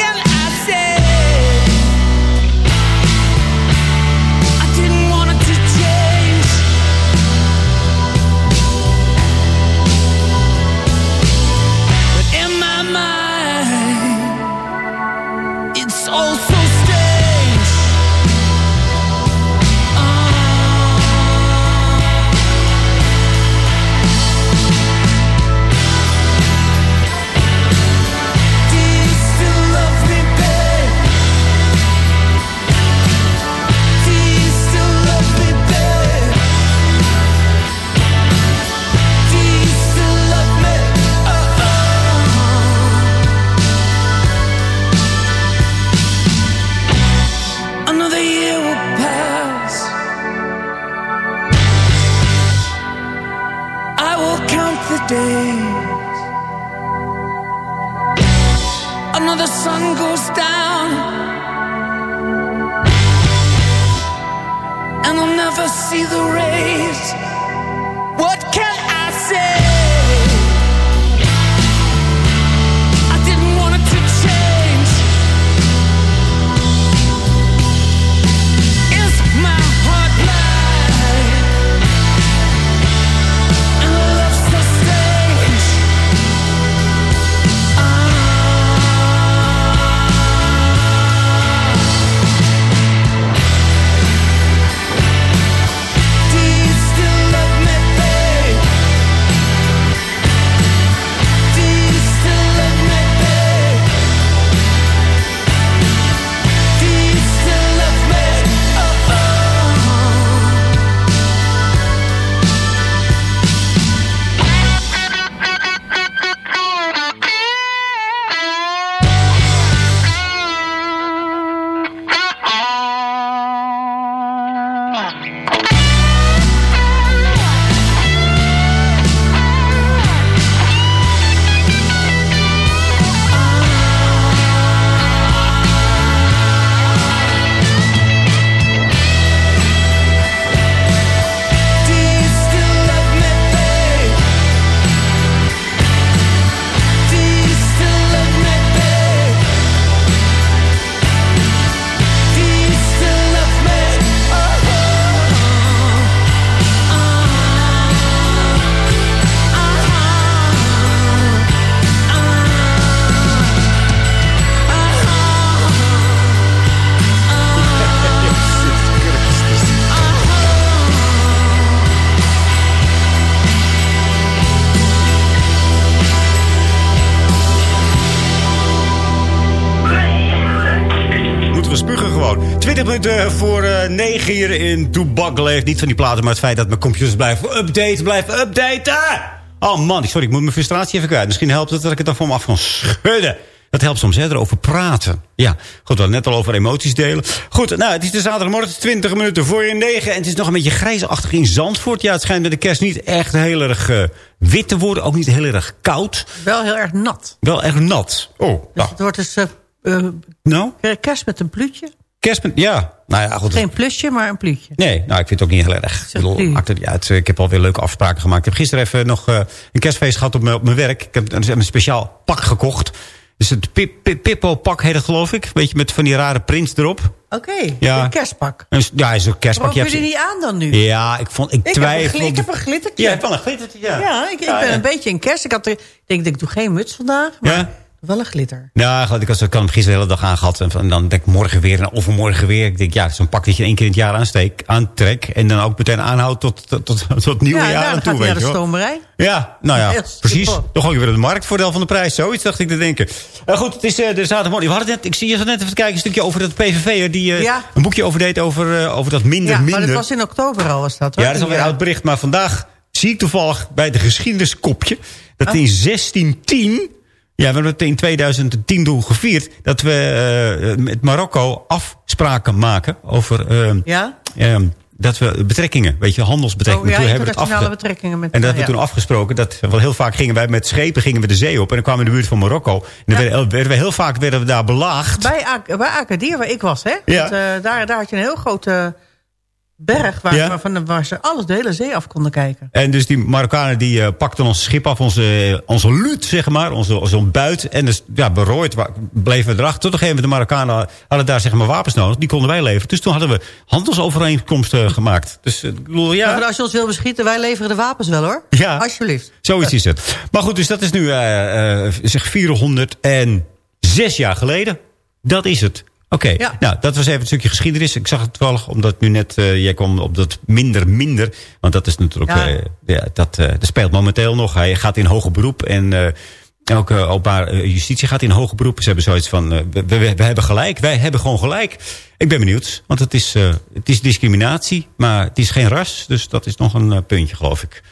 Toebak leeft. Niet van die platen, maar het feit dat mijn computers blijven updaten, blijven updaten. Oh man, sorry, ik moet mijn frustratie even kwijt. Misschien helpt het dat ik het dan voor me af kan schudden. Dat helpt soms, hè, erover praten. Ja, goed, we hadden net al over emoties delen. Goed, nou, het is de zaterdagmorgen, het is 20 minuten voor je 9. En het is nog een beetje grijsachtig in Zandvoort. Ja, het schijnt met de kerst niet echt heel erg eh, wit te worden. Ook niet heel erg koud. Wel heel erg nat. Wel erg nat. Oh, Dus het wordt dus eh, eh, nou? kerst met een pluutje. Kerst met, ja. Nou ja, goed. Geen plusje, maar een pluutje. Nee, nou, ik vind het ook niet heel erg. Ik, bedoel, het uit. Ik heb alweer leuke afspraken gemaakt. Ik heb gisteren even nog eh, een kerstfeest gehad op mijn, op mijn werk. Ik heb een, een speciaal pak gekocht. Dus het Pip- Pip- Pippo-pak heet het, geloof ik. Weet je, met van die rare prints erop. Oké, Ja. een kerstpak. Een- Ja, is een kerstpak. Waarom Je heb je die aan dan nu? Ja, ik vond, ik Ik heb, twijfel. ik heb een glittertje. Ja, je hebt wel een glittertje, ja. Ja, ik, ik Ja, ben ja. een beetje in kerst. Ik had er, ik denk, ik doe geen muts vandaag, maar Ja? Wel een glitter. Ja, goed, ik had hem gisteren de hele dag aangehad. En van- dan denk ik morgen weer en overmorgen weer. Ik denk, ja, zo'n pak dat je één keer in het jaar aansteek, aantrek. En dan ook meteen aanhoudt tot, tot, tot, tot het nieuwe ja, jaar nou, aan toe. hij naar de stomerij. Ja, nou ja, precies. Dan gooi je weer de marktvoordeel van de prijs. Zoiets dacht ik te denken. Eh, goed, het is eh, de zaterdagmorgen. We hadden net, ik zie je zat net even kijken, een stukje over dat PVV. Die eh, Ja. een boekje over deed over, over dat minder, Ja, minder. maar dat was in oktober al, was dat hoor. ja, dat is alweer een oud bericht. Maar vandaag zie ik toevallig bij de geschiedeniskopje... dat Oh. in 1610... Ja, we hebben het in 2010 toen gevierd... dat we eh, met Marokko afspraken maken over... eh, Ja? ehm, dat we betrekkingen, weet je, handelsbetrekkingen. Oh, ja, Toen hebben we het afge- betrekkingen. Met, en dat eh, hebben we toen afgesproken. Dat, wel heel vaak gingen wij met schepen gingen we de zee op. En dan kwamen we in de buurt van Marokko. En dan werden, werden we heel vaak werden we daar belaagd. Bij, Ak- bij Agadir, waar ik was, hè? Ja. Want, eh, daar, daar had je een heel grote berg... Waar, Ja. waarvan, waar ze alles de hele zee af konden kijken. En dus die Marokkanen die eh, pakten ons schip af, onze, onze luut, zeg maar, onze, onze buit. En dus, ja, berooid bleven we erachter. Tot een gegeven moment de Marokkanen hadden daar zeg maar wapens nodig. Die konden wij leveren. Dus toen hadden we handelsovereenkomsten gemaakt. Dus eh, ik bedoel, ja, Maar als je ons wil beschieten, wij leveren de wapens wel, hoor. Ja. Alsjeblieft. zoiets is het. Maar goed, dus dat is nu eh, eh, zeg 406 jaar geleden. Dat is het. Oké, Ja. nou, dat was even een stukje geschiedenis. Ik zag het toevallig, omdat nu net, eh, jij kwam op dat minder minder. Want dat is natuurlijk, Ja. eh, ja, dat, eh, dat speelt momenteel nog. Hij gaat in hoger beroep en... ook openbaar justitie gaat in hoger beroep. Ze hebben zoiets van, we, we, we hebben gelijk. Wij hebben gewoon gelijk. Ik ben benieuwd, want het is, het is discriminatie. Maar het is geen ras, dus dat is nog een puntje, geloof ik.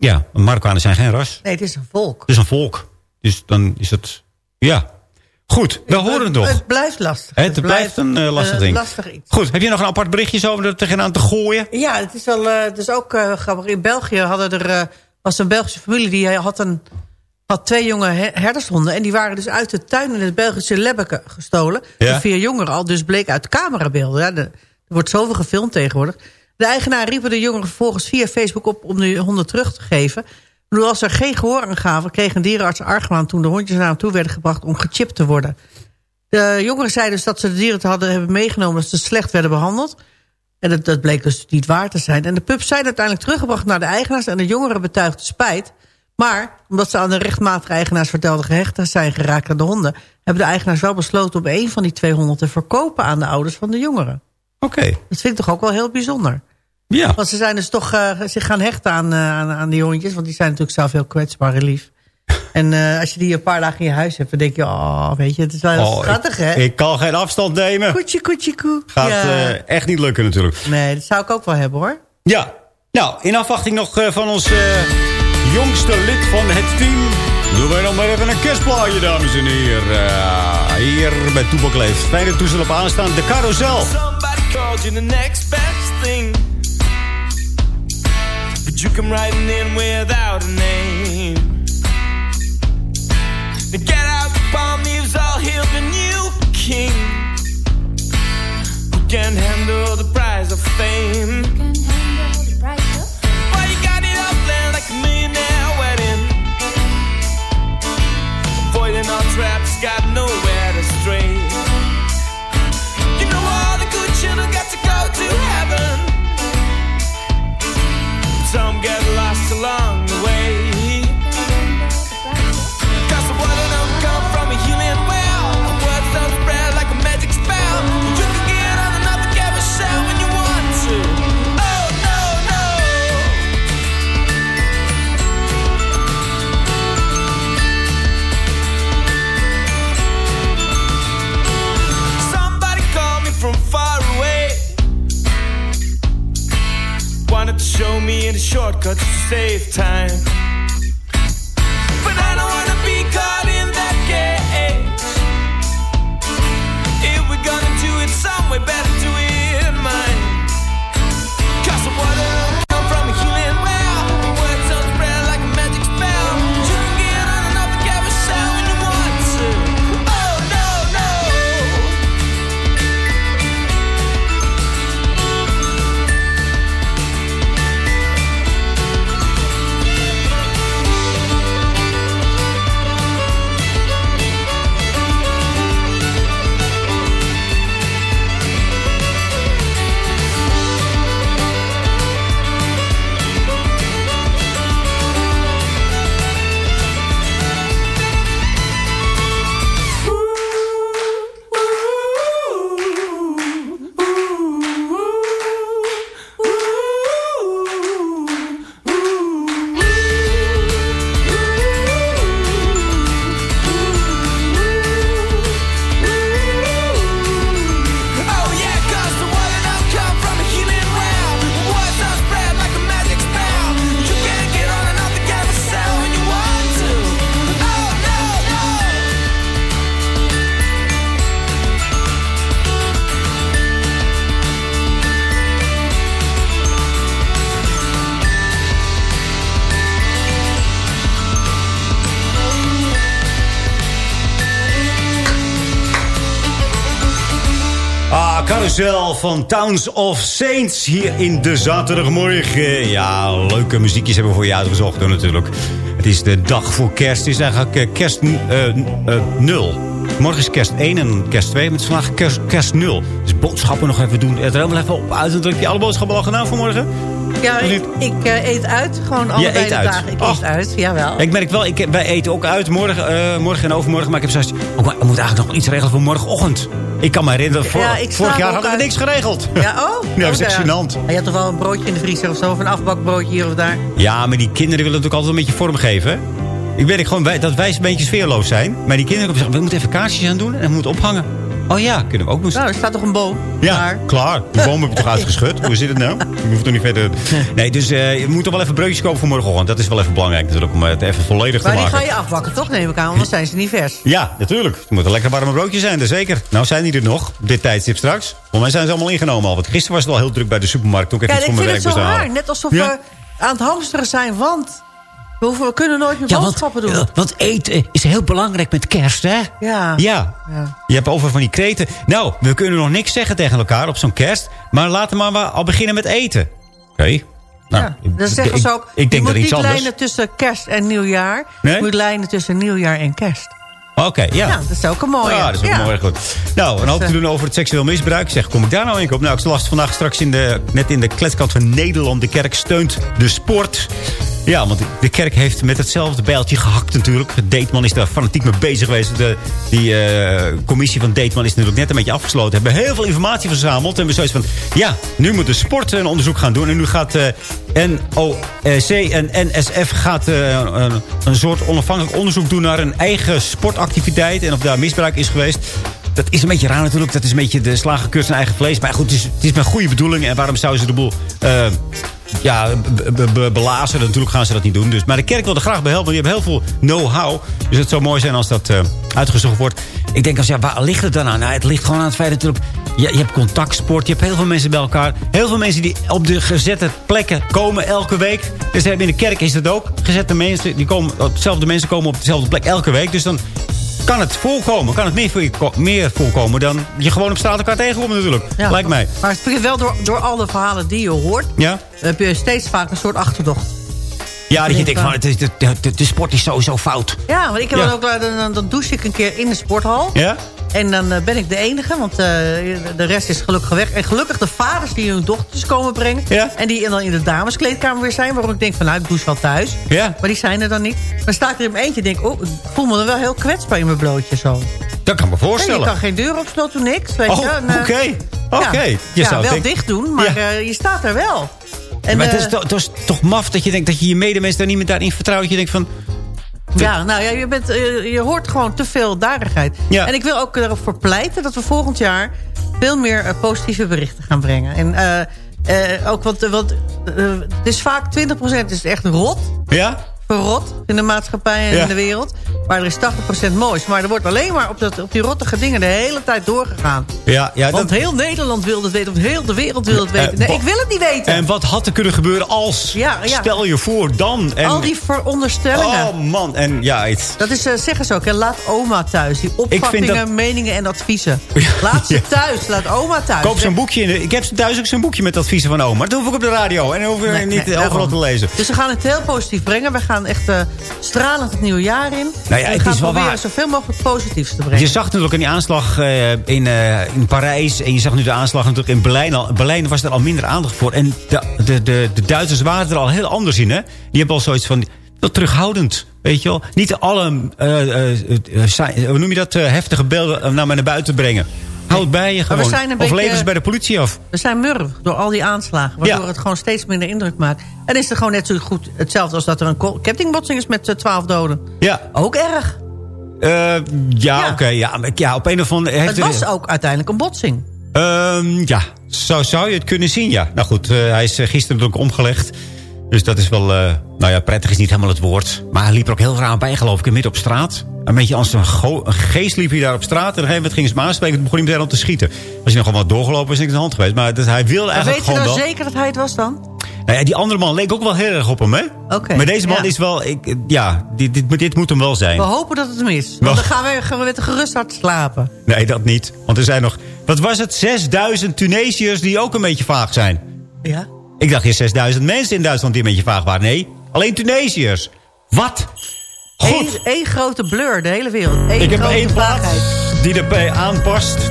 Ja, Marokkanen zijn geen ras. Nee, het is een volk. Het is een volk. Dus dan is het... Ja. Goed, we horen het nog. Het blijft lastig. Het blijft een eh, lastig eh, ding. lastig iets. Goed, heb je nog een apart berichtje zo om er tegenaan te gooien? Ja, het is wel, het is ook grappig. In België hadden er, was een Belgische familie die had, een, had twee jonge he- herdershonden. En die waren dus uit de tuin in het Belgische Lebbeke gestolen. Ja. Door vier jongeren al, dus bleek uit camerabeelden. Ja, de- er wordt zoveel gefilmd tegenwoordig. De eigenaar riepen de jongeren vervolgens via Facebook op om de honden terug te geven. Bedoel, als er geen gehoor aan gaven, kreeg een dierenarts argwaan toen de hondjes naar hem toe werden gebracht om gechipt te worden. De jongeren zeiden dus dat ze de dieren te hadden hebben meegenomen... dat ze slecht werden behandeld. En dat, dat bleek dus niet waar te zijn. En de pups zijn uiteindelijk teruggebracht naar de eigenaars... en de jongeren betuigden spijt. Maar omdat ze aan de rechtmatige eigenaars vertelden... gehecht zijn geraakt aan de honden... hebben de eigenaars wel besloten om een van die twee honden te verkopen... aan de ouders van de jongeren. Oké. Dat vind ik toch ook wel heel bijzonder. Ja. Want ze zijn dus toch eh, zich gaan hechten aan, eh, aan, aan die hondjes... want die zijn natuurlijk zelf heel kwetsbaar en lief. En eh, als je die een paar dagen in je huis hebt... dan denk je, oh, weet je, het is wel heel Oh, schattig, ik, hè? ik kan geen afstand nemen. Koetje, koetje, koe. Gaat Ja. eh, echt niet lukken natuurlijk. Nee, dat zou ik ook wel hebben, hoor. Ja. Nou, in afwachting nog eh, van ons eh, jongste lid van het team... doen wij nog maar even een kerstplaatje, dames en heren. Eh, hier bij Toebak Leeft. Fijne toestel op aanstaan. De carousel. Somebody called you the next best thing. You come riding in without a name. Now get out the leaves, all hail the new king. Who can handle the Van Towns of Saints hier in de zaterdagmorgen. Ja, leuke muziekjes hebben we voor je uitgezocht hoor, natuurlijk. Het is de dag voor kerst. Het is eigenlijk eh, kerst eh, nul. Morgen is kerst 1 en kerst 2, met vandaag kerst, kerst 0. Dus boodschappen nog even doen. Het er wel even op uit. Heb je alle boodschappen al gedaan voor morgen? Ja, ik, ik eet uit. Gewoon allebei eet de uit. dagen. Ik Oh. eet uit, jawel. Ik merk wel, ik, wij eten ook uit morgen, morgen en overmorgen. Maar ik heb zoiets, oh, maar we moeten eigenlijk nog iets regelen voor morgenochtend. Ik kan me herinneren, vor- Ja, vorig jaar hadden we uit. niks geregeld. Ja, oh? Ja, dat is Oh, echt gênant. Je had toch wel een broodje in de vriezer of zo? Of een afbakbroodje hier of daar? Ja, maar die kinderen willen natuurlijk altijd een beetje vorm geven. hè? Ik weet gewoon dat wij een beetje sfeerloos zijn. Maar die kinderen zeggen, we moeten even kaarsjes aan doen en we moeten ophangen. Oh ja, kunnen we ook doen. Nou, er staat toch een boom? Ja, klaar. De boom heb je toch uitgeschud? Hoe zit het nou? Je hoeft er niet verder... Nee, dus eh, je moet toch wel even broodjes kopen voor morgenochtend. Dat is wel even belangrijk natuurlijk, om het even volledig Maar te die maken. ga je afbakken, toch? Neem ik aan, anders zijn ze niet vers. Ja, natuurlijk. Het moeten lekker warme broodjes zijn, dat zeker. Nou zijn die er nog, op dit tijdstip straks. Voor mij zijn ze allemaal ingenomen al. Want gisteren was het al heel druk bij de supermarkt. Toen ik Ja, even ik voor vind mijn het werk zo moest raar. halen. Net alsof Ja. we aan het hamsteren zijn, want... We, hoeven, we kunnen nooit meer Ja, boodschappen doen. eh, want eten is heel belangrijk met kerst, hè? Ja. Ja. Ja. Je hebt over van die kreten. Nou, we kunnen nog niks zeggen tegen elkaar op zo'n kerst. Maar laten we maar al beginnen met eten. Oké. Nou, ja, dan zeggen ze ook, Ik denk je moet iets niet anders. lijnen tussen kerst en nieuwjaar. Nee? Je moet lijnen tussen nieuwjaar en kerst. Oké, ja. Ja, dat is ook een mooie. Ja, dat is ook Ja. mooi goed. Nou, een hoop te doen over het seksueel misbruik. Ik Zeg, kom ik daar nou in op? Nou, ik las vandaag straks in de, net in de kletskant van Nederland. De kerk steunt de sport. Ja, want de kerk heeft met hetzelfde bijltje gehakt natuurlijk. Deetman is daar fanatiek mee bezig geweest. De, die eh, commissie van Deetman is natuurlijk net een beetje afgesloten. Hebben heel veel informatie verzameld. En we zoiets van, ja, nu moet de sport een onderzoek gaan doen. En nu gaat eh NOC en NSF gaat, eh, een, een soort onafhankelijk onderzoek doen... naar een eigen sportactiviteit. En of daar misbruik is geweest. Dat is een beetje raar natuurlijk. Dat is een beetje de slagenkurs zijn eigen vlees. Maar goed, het is, het is met goede bedoelingen. En waarom zouden ze de boel... ja, be- be- be- belazen. Natuurlijk gaan ze dat niet doen. Dus, maar de kerk wil er graag bij helpen. Die hebben heel veel know-how. Dus het zou mooi zijn als dat eh, uitgezocht wordt. Ik denk als ja, waar ligt het dan aan? Nou, het ligt gewoon aan het feit natuurlijk... Je, je hebt contactsport. Je hebt heel veel mensen bij elkaar. Heel veel mensen die op de gezette plekken komen elke week. Dus in de kerk is het ook. Gezette mensen, die komen, hetzelfde mensen komen op dezelfde plek elke week. Dus dan kan het voorkomen. Kan het meer, voor meer voorkomen dan je gewoon op straat elkaar tegenkomt natuurlijk. Ja. Lijkt mij. Maar het begint wel door, door al de verhalen die je hoort... Ja? heb je steeds vaak een soort achterdocht. Ja, dat je denk denkt van, de, de, de sport is sowieso fout. Ja, want ik heb Ja. dan ook, dan, dan, dan douche ik een keer in de sporthal. Ja? En dan eh, ben ik de enige, want eh, de rest is gelukkig weg. En gelukkig de vaders die hun dochters komen brengen. Ja. En die dan in de dameskleedkamer weer zijn. Waarom ik denk van, nou, ik douche wel thuis. Ja. Maar die zijn er dan niet. Dan sta ik er in mijn eentje en denk, oh, ik voel me dan wel heel kwetsbaar in mijn blootje zo. Dat kan ik me En je voorstellen. kan geen deur opsloten, niks. Weet Oh. En, eh, oké. Oké. Ja, Je ja, zou wel dicht doen, maar Ja. je staat er wel. En, maar het is, toch, het is toch maf dat je denkt dat je je medemensen daar niet meer daarin vertrouwt. Dat je denkt van, Ja, nou ja, je, bent, eh, je hoort gewoon te veel darigheid. Ja. En ik wil ook ervoor pleiten dat we volgend jaar veel meer eh, positieve berichten gaan brengen. En eh, ook want, want het is vaak 20% is echt rot, ja? Verrot in de maatschappij en Ja. in de wereld. Maar er is 80% moois. Maar er wordt alleen maar op, dat, op die rottige dingen de hele tijd doorgegaan. Ja, ja Want dat, heel Nederland wil het weten, of heel de wereld wil het Eh, weten. Nee, wa- ik wil het niet weten. en wat had er kunnen gebeuren als? Ja, ja. Stel je voor dan. En, Al die veronderstellingen. Oh man, en ja, het, Dat is, eh, zeggen ze ook, hè? laat oma thuis. Die opvattingen, dat- meningen en adviezen. Laat ze thuis, laat oma thuis. koop zo'n boekje. In de, ik heb thuis ook zo'n boekje met adviezen van oma. Dat hoef ik op de radio. En dan hoef ik Nee, niet nee, overal daarom. te lezen. Dus we gaan het heel positief brengen. We gaan echt eh, stralend het nieuwe jaar in. Nou ja, het gaan is wel proberen waar. zoveel mogelijk positiefs te brengen. Je zag natuurlijk in die aanslag eh, in, eh, in Parijs. En je zag nu de aanslag natuurlijk in Berlijn al. Berlijn was er al minder aandacht voor. En de, de, de, de Duitsers waren er al heel anders in. Hè? Die hebben al zoiets van... Wel terughoudend, weet je wel. Niet alle, eh, eh, eh, hoe noem je dat, eh, heftige beelden eh, naar buiten brengen. Houd bij je gewoon. of beetje- leveren ze bij de politie af. We zijn murf door al die aanslagen. Waardoor Ja. het gewoon steeds minder indruk maakt. En is het gewoon net zo goed hetzelfde als dat er een kettingbotsing is met eh, 12 doden. Ja, Ook erg. Eh, ja, Ja. oké. ja, ja, op een of andere... heeft Het er- was ook uiteindelijk een botsing. Ehm, ja, zo zou je het kunnen zien, ja. Nou goed, eh, hij is gisteren ook omgelegd. Dus dat is wel... eh, nou ja, prettig is niet helemaal het woord. Maar hij liep er ook heel raar bij, geloof ik, midden op straat. Een beetje als een, geest liep hij daar op straat. En op een gegeven moment ging ze hem aanspreken. Toen begon hij meteen al te schieten. Als hij nog gewoon wat doorgelopen is niks aan de hand geweest. Maar dat, hij wilde Maar eigenlijk weet je gewoon nou wel... zeker dat hij het was dan? Nou ja, die andere man leek ook wel heel erg op hem, hè? Oké, maar deze man ja. is wel... Ik, ja, dit, dit, dit moet hem wel zijn. We hopen dat het hem is. Want dan gaan we, gaan we met een gerust hart slapen. Nee, dat niet. Want er zijn nog... Wat was het? 6000 Tunesiërs die ook een beetje vaag zijn. Ja. Ik dacht hier 6000 mensen in Duitsland die een beetje vaag waren. Nee, alleen Tunesiërs. Wat? Eén één grote blur, de hele wereld. Eén ik heb één plaats vaagheid. die erbij aanpast.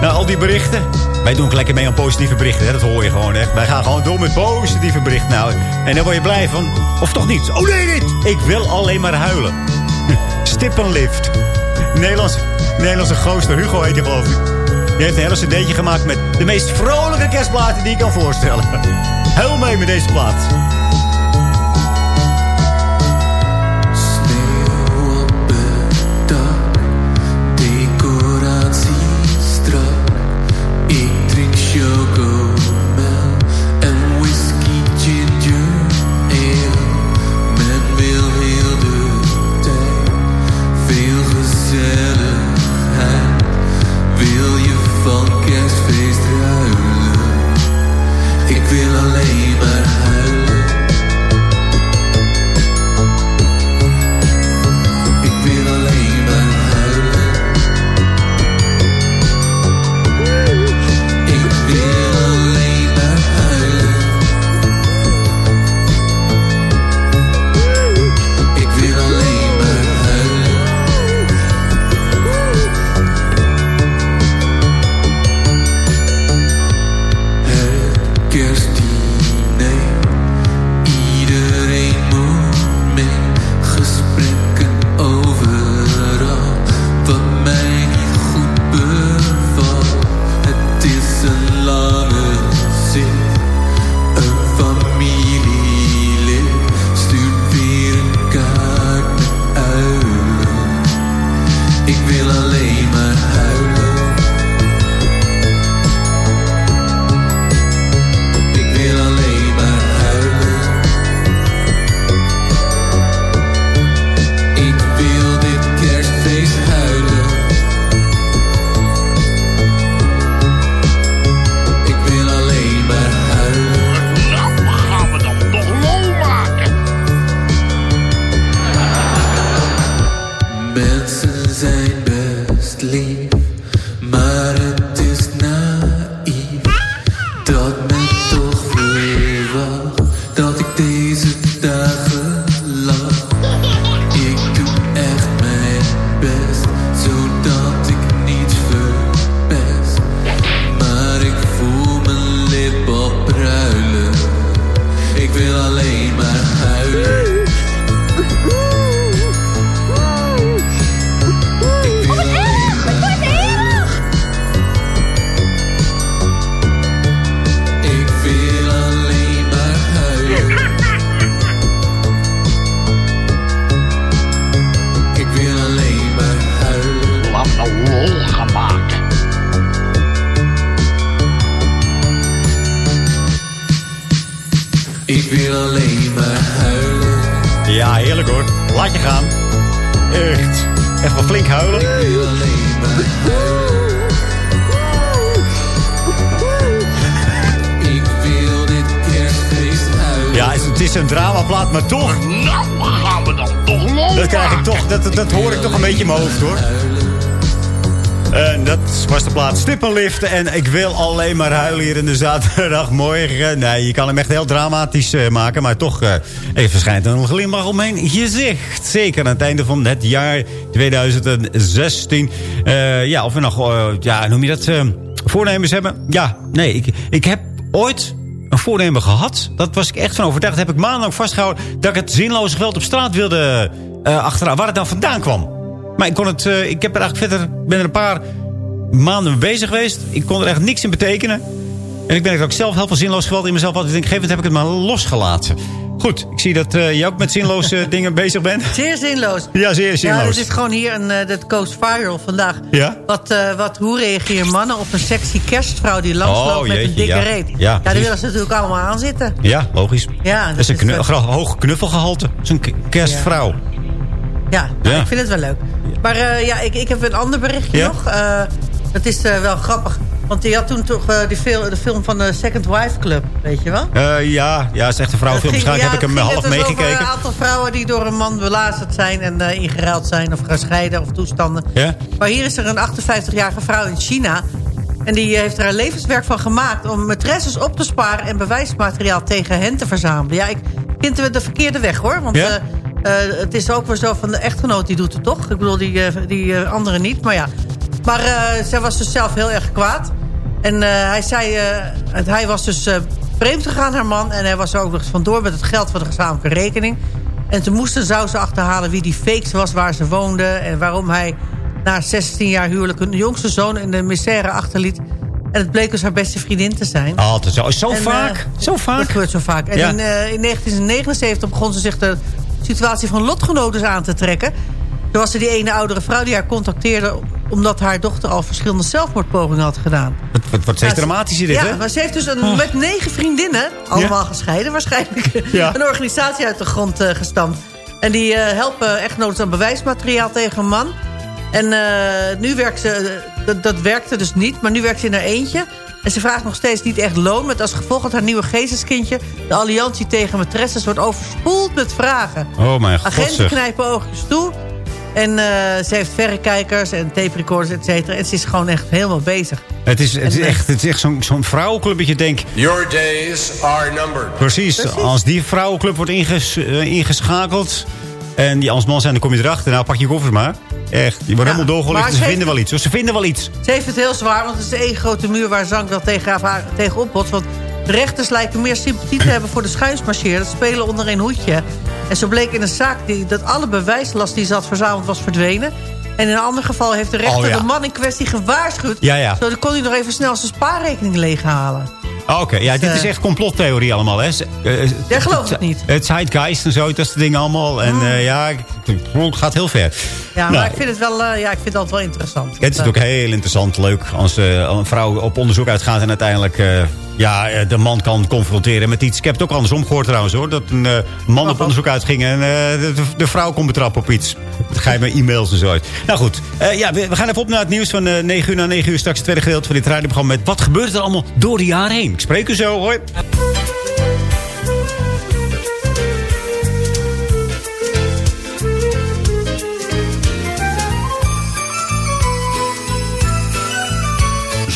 Nou, al die berichten. Wij doen ook lekker mee aan positieve berichten. Hè? Dat hoor je gewoon echt. Wij gaan gewoon door met positieve berichten. Nou, en daar word je blij van. Of toch niet? Oh nee, niet! Ik wil alleen maar huilen. Stippenlift. Nederlands, Nederlandse gozer. Hugo heet hij geloof ik. Die heeft een hele cd'tje gemaakt met de meest vrolijke kerstplaten die je kan voorstellen. Huil mee met deze plaat. Ik wil En ik wil alleen maar huilen hier in de zaterdagmorgen. Nee, je kan hem echt heel dramatisch eh, maken. Maar toch eh, even verschijnt er een glimlach om mijn gezicht. Zeker aan het einde van het jaar 2016. Eh, ja, of we nog, ja, noem je dat, voornemens hebben? Ja, nee, ik, ik heb ooit een voornemen gehad. Dat was ik echt van overtuigd. Heb ik maandenlang vastgehouden. Dat ik het zinloze geweld op straat wilde achteraan. Waar het dan vandaan kwam. Maar ik kon het, ik heb er eigenlijk verder, ben er een paar maanden bezig geweest. Ik kon er echt niks in betekenen. En ik ben ook zelf heel veel zinloos geweld in mezelf had. Ik denk, op een gegeven moment heb ik het maar losgelaten. Goed, ik zie dat eh, je ook met zinloze dingen bezig bent. Zeer zinloos. Ja, zeer zinloos. Ja, het is gewoon hier, een, eh, dat goes viral vandaag. Ja? Wat, eh, wat, hoe reageren mannen op een sexy kerstvrouw die langsloopt Oh, met een dikke ja. reet? Ja, daar precies. willen ze natuurlijk allemaal aan zitten. Ja, logisch. Ja, dat is een knu- eh, hoog knuffelgehalte. Zo'n kerstvrouw. Ja, nou, Ja. ik vind het wel leuk. Maar eh, ja, ik, ik heb een ander berichtje Ja? nog. Eh, het is eh, wel grappig. Want die had toen toch uh, die film, de film van de Second Wife Club, weet je wel? Uh, ja, ja, is echt een vrouwenfilm. Waarschijnlijk heb ik hem half meegekeken. Er een aantal vrouwen die door een man belazerd zijn en uh, ingeruild zijn of gescheiden of toestanden. Maar hier is er een 58-jarige vrouw in China. En die heeft er een levenswerk van gemaakt om matresses op te sparen en bewijsmateriaal tegen hen te verzamelen. Ja, ik vind het de verkeerde weg hoor. Want het is ook wel zo van de echtgenoot die doet het toch. Ik bedoel, die, die andere niet. Maar ja, maar uh, zij was dus zelf heel erg kwaad. En uh, hij zei, uh, hij was dus vreemd gegaan, haar man. En hij was er ook nog eens vandoor met het geld van de gezamenlijke rekening. En toen moesten zou ze achterhalen wie die fakes was, waar ze woonde. En waarom hij na 16 jaar huwelijk een jongste zoon in de misère achterliet. En het bleek dus haar beste vriendin te zijn. Altijd zo. Zo en, vaak. zo vaak. Dat gebeurt zo vaak. En ja. in, in 1979 begon ze zich de situatie van lotgenoten aan te trekken. Toen was er die ene oudere vrouw die haar contacteerde... omdat haar dochter al verschillende zelfmoordpogingen had gedaan. Wat, wat, wat steeds dramatisch dit, ja, hè? maar ze heeft dus een, oh. met negen vriendinnen... allemaal gescheiden waarschijnlijk... een organisatie uit de grond uh, gestampt. En die uh, helpen echtgenoten aan bewijsmateriaal tegen een man. En uh, nu werkt ze... dat, dat werkte dus niet, maar nu werkt ze in haar eentje... En ze vraagt nog steeds niet echt loon... met als gevolg dat haar nieuwe geesteskindje... de alliantie tegen matresses wordt overspoeld met vragen. Oh mijn god. Agenten knijpen oogjes toe... En uh, ze heeft verrekijkers en tape recorders, et cetera. En ze is gewoon echt helemaal bezig. Het is, het is echt, het is echt zo'n zo'n vrouwenclub dat je denkt... Your days are numbered. Precies. Precies. Als die vrouwenclub wordt inges, uh, ingeschakeld... en die als man zijn, dan kom je erachter. Nou, pak je koffers maar. Echt. Die wordt ja, helemaal doorgelicht. Ze vinden wel iets. Ze vinden wel iets. Ze heeft het heel zwaar, want het is de één grote muur... waar Zank wel tegen, haar, tegen opbotst. Want de rechters lijken meer sympathie te hebben voor de schuinsmarcheerders. spelen onder een hoedje. En zo bleek in een zaak die, dat alle bewijslast die ze had verzameld was verdwenen. En in een ander geval heeft de rechter oh, ja. de man in kwestie gewaarschuwd. Ja, ja. Zo kon hij nog even snel zijn spaarrekening leeghalen. Oké, okay, ja, dus, dit is echt complottheorie allemaal, hè? Uh, ja, geloof ik niet. Het zeitgeist en zo, dat is de dingen allemaal. En uh, ja, het gaat heel ver. Ja, nou, maar ik vind het wel, ja, ik vind het altijd wel interessant. Het is ook heel interessant, leuk, als een vrouw op onderzoek uitgaat en uiteindelijk ja, de man kan confronteren met iets. Ik heb het ook andersom gehoord trouwens hoor. Dat een uh, man op onderzoek uitging en uh, de, de, vrouw kon betrappen op iets. Dat ga je met e-mails en zo Nou goed, uh, ja, we, we, gaan even op naar het nieuws van 9 uur na 9 uur. Straks het tweede gedeelte van dit radioprogramma met wat gebeurt er allemaal door de jaren heen. Ik spreek u zo, hoi.